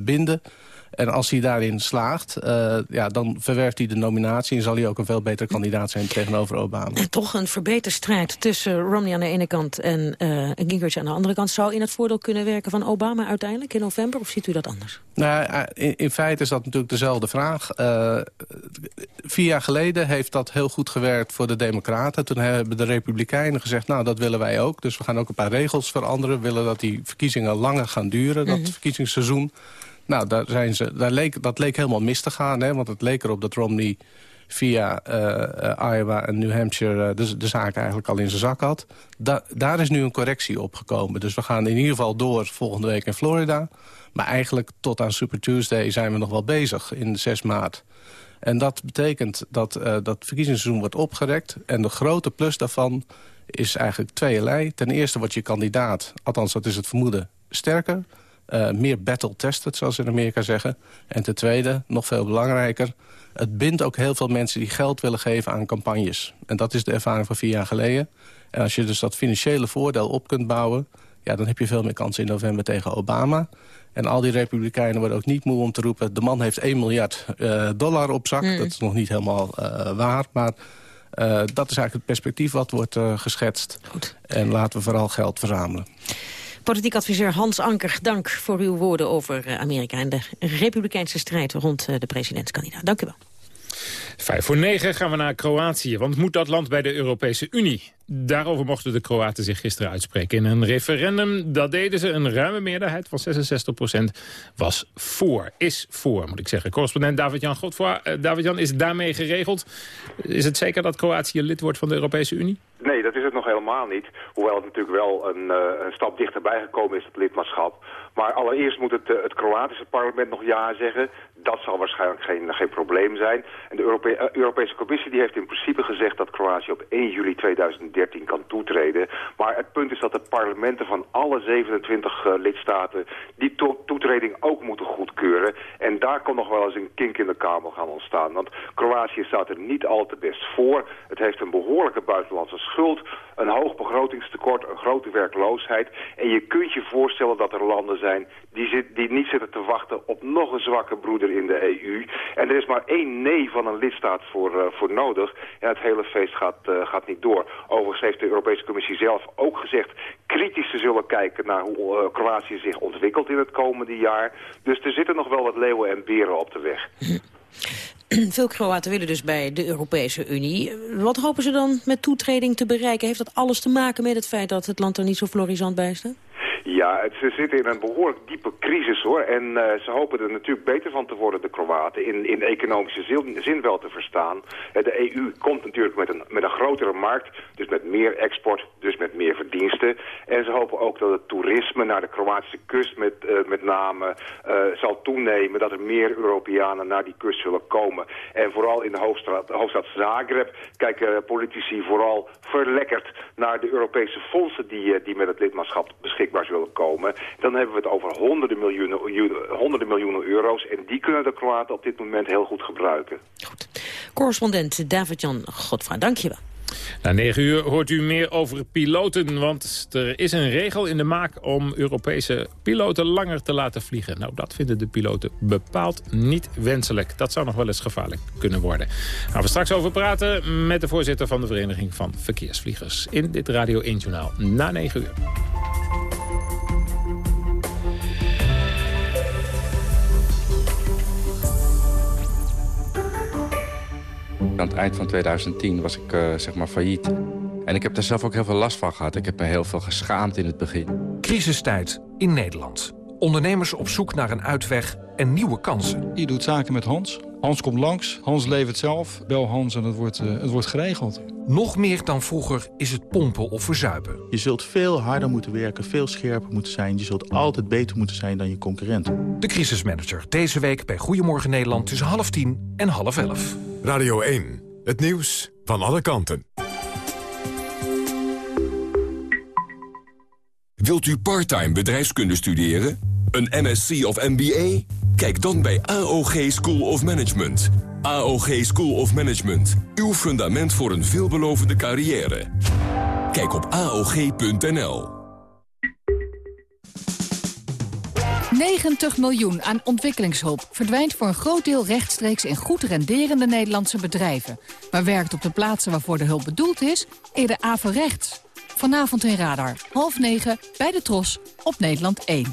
binden. En als hij daarin slaagt, uh, ja, dan verwerft hij de nominatie... en zal hij ook een veel beter kandidaat zijn tegenover Obama. En toch een strijd tussen Romney aan de ene kant... en uh, Gingrich aan de andere kant. Zou in het voordeel kunnen werken van Obama uiteindelijk in november? Of ziet u dat anders? Nou, in, in feite is dat natuurlijk dezelfde vraag. Uh, vier jaar geleden heeft dat heel goed gewerkt voor de Democraten. Toen hebben de Republikeinen gezegd, nou, dat willen wij ook. Dus we gaan ook een paar regels veranderen. We willen dat die verkiezingen langer gaan duren, dat mm -hmm. verkiezingsseizoen. Nou, daar zijn ze, daar leek, dat leek helemaal mis te gaan. Hè, want het leek erop dat Romney via Iowa en New Hampshire de, de zaak eigenlijk al in zijn zak had. daar is nu een correctie op gekomen. Dus we gaan in ieder geval door volgende week in Florida. Maar eigenlijk tot aan Super Tuesday zijn we nog wel bezig in 6 maart. En dat betekent dat uh, dat verkiezingsseizoen wordt opgerekt. En de grote plus daarvan is eigenlijk tweeërlei. Ten eerste wordt je kandidaat, althans dat is het vermoeden, sterker. Uh, meer battle-tested, zoals ze in Amerika zeggen. En ten tweede, nog veel belangrijker... het bindt ook heel veel mensen die geld willen geven aan campagnes. En dat is de ervaring van vier jaar geleden. En als je dus dat financiële voordeel op kunt bouwen... Ja, dan heb je veel meer kans in november tegen Obama. En al die republikeinen worden ook niet moe om te roepen... de man heeft 1 miljard uh, dollar op zak. Mm. Dat is nog niet helemaal uh, waar, maar... Uh, dat is eigenlijk het perspectief wat wordt geschetst. Goed. En laten we vooral geld verzamelen. Politiek adviseur Hans Anker, dank voor uw woorden over Amerika... en de republikeinse strijd rond de presidentskandidaat. Dank u wel. Vijf voor negen gaan we naar Kroatië, want moet dat land bij de Europese Unie? Daarover mochten de Kroaten zich gisteren uitspreken. In een referendum, dat deden ze, een ruime meerderheid van 66% was voor. Is voor, moet ik zeggen. Correspondent David-Jan Godfroy. Uh, David-Jan, is het daarmee geregeld? Is het zeker dat Kroatië lid wordt van de Europese Unie? Nee, dat is het nog helemaal niet. Hoewel het natuurlijk wel een, uh, een stap dichterbij gekomen is, het lidmaatschap. Maar allereerst moet het, uh, het Kroatische parlement nog ja zeggen. Dat zal waarschijnlijk geen, geen probleem zijn. En de uh, Europese Commissie die heeft in principe gezegd dat Kroatië op 1 juli 2013 kan toetreden. Maar het punt is dat de parlementen van alle 27 uh, lidstaten die to toetreding ook moeten goedkeuren. En daar kan nog wel eens een kink in de kamer gaan ontstaan. Want Kroatië staat er niet al te best voor. Het heeft een behoorlijke buitenlandse schuld, een hoog begrotingstekort, een grote werkloosheid. En je kunt je voorstellen dat er landen zijn die, zit, die niet zitten te wachten op nog een zwakke broeder in de EU. En er is maar één nee van een lidstaat voor, uh, voor nodig. En het hele feest gaat, uh, gaat niet door. Overigens heeft de Europese Commissie zelf ook gezegd... kritisch te zullen kijken naar hoe uh, Kroatië zich ontwikkelt in het komende jaar. Dus er zitten nog wel wat leeuwen en beren op de weg. [CLEARS THROAT] Veel Kroaten willen dus bij de Europese Unie. Wat hopen ze dan met toetreding te bereiken? Heeft dat alles te maken met het feit dat het land er niet zo florisant bij staat? Ja, ze zitten in een behoorlijk diepe crisis hoor. En uh, ze hopen er natuurlijk beter van te worden, de Kroaten. In, in economische zin, wel te verstaan. Uh, de EU komt natuurlijk met een, met een grotere markt. Dus met meer export, dus met meer verdiensten. En ze hopen ook dat het toerisme naar de Kroatische kust met, uh, met name zal toenemen. Dat er meer Europeanen naar die kust zullen komen. En vooral in de hoofdstad, hoofdstad Zagreb kijken politici vooral verlekkerd naar de Europese fondsen die, die met het lidmaatschap beschikbaar zullen komen. Dan hebben we het over honderden miljoenen, honderden miljoenen euro's. En die kunnen de Kroaten op dit moment heel goed gebruiken. Goed. Correspondent David-Jan Godfra, dank je wel. Na negen uur hoort u meer over piloten, want er is een regel in de maak om Europese piloten langer te laten vliegen. Nou, dat vinden de piloten bepaald niet wenselijk. Dat zou nog wel eens gevaarlijk kunnen worden. Gaan we straks over praten met de voorzitter van de Vereniging van Verkeersvliegers in dit Radio 1 Journaal na negen uur. Aan het eind van 2010 was ik uh, zeg maar failliet. En ik heb daar zelf ook heel veel last van gehad. Ik heb me heel veel geschaamd in het begin. Crisistijd in Nederland. Ondernemers op zoek naar een uitweg en nieuwe kansen. Je doet zaken met Hans. Hans komt langs, Hans levert zelf. Bel Hans en het wordt, uh, het wordt geregeld. Nog meer dan vroeger is het pompen of verzuipen. Je zult veel harder moeten werken, veel scherper moeten zijn. Je zult altijd beter moeten zijn dan je concurrent. De crisismanager, deze week bij Goedemorgen Nederland tussen half tien en half elf. Radio 1, het nieuws van alle kanten. Wilt u parttime bedrijfskunde studeren? Een MSc of MBA? Kijk dan bij AOG School of Management. AOG School of Management. Uw fundament voor een veelbelovende carrière. Kijk op AOG.nl. 90 miljoen aan ontwikkelingshulp verdwijnt voor een groot deel rechtstreeks in goed renderende Nederlandse bedrijven. Maar werkt op de plaatsen waarvoor de hulp bedoeld is, eerder averechts. Vanavond in Radar, half negen, bij de Tros, op Nederland 1.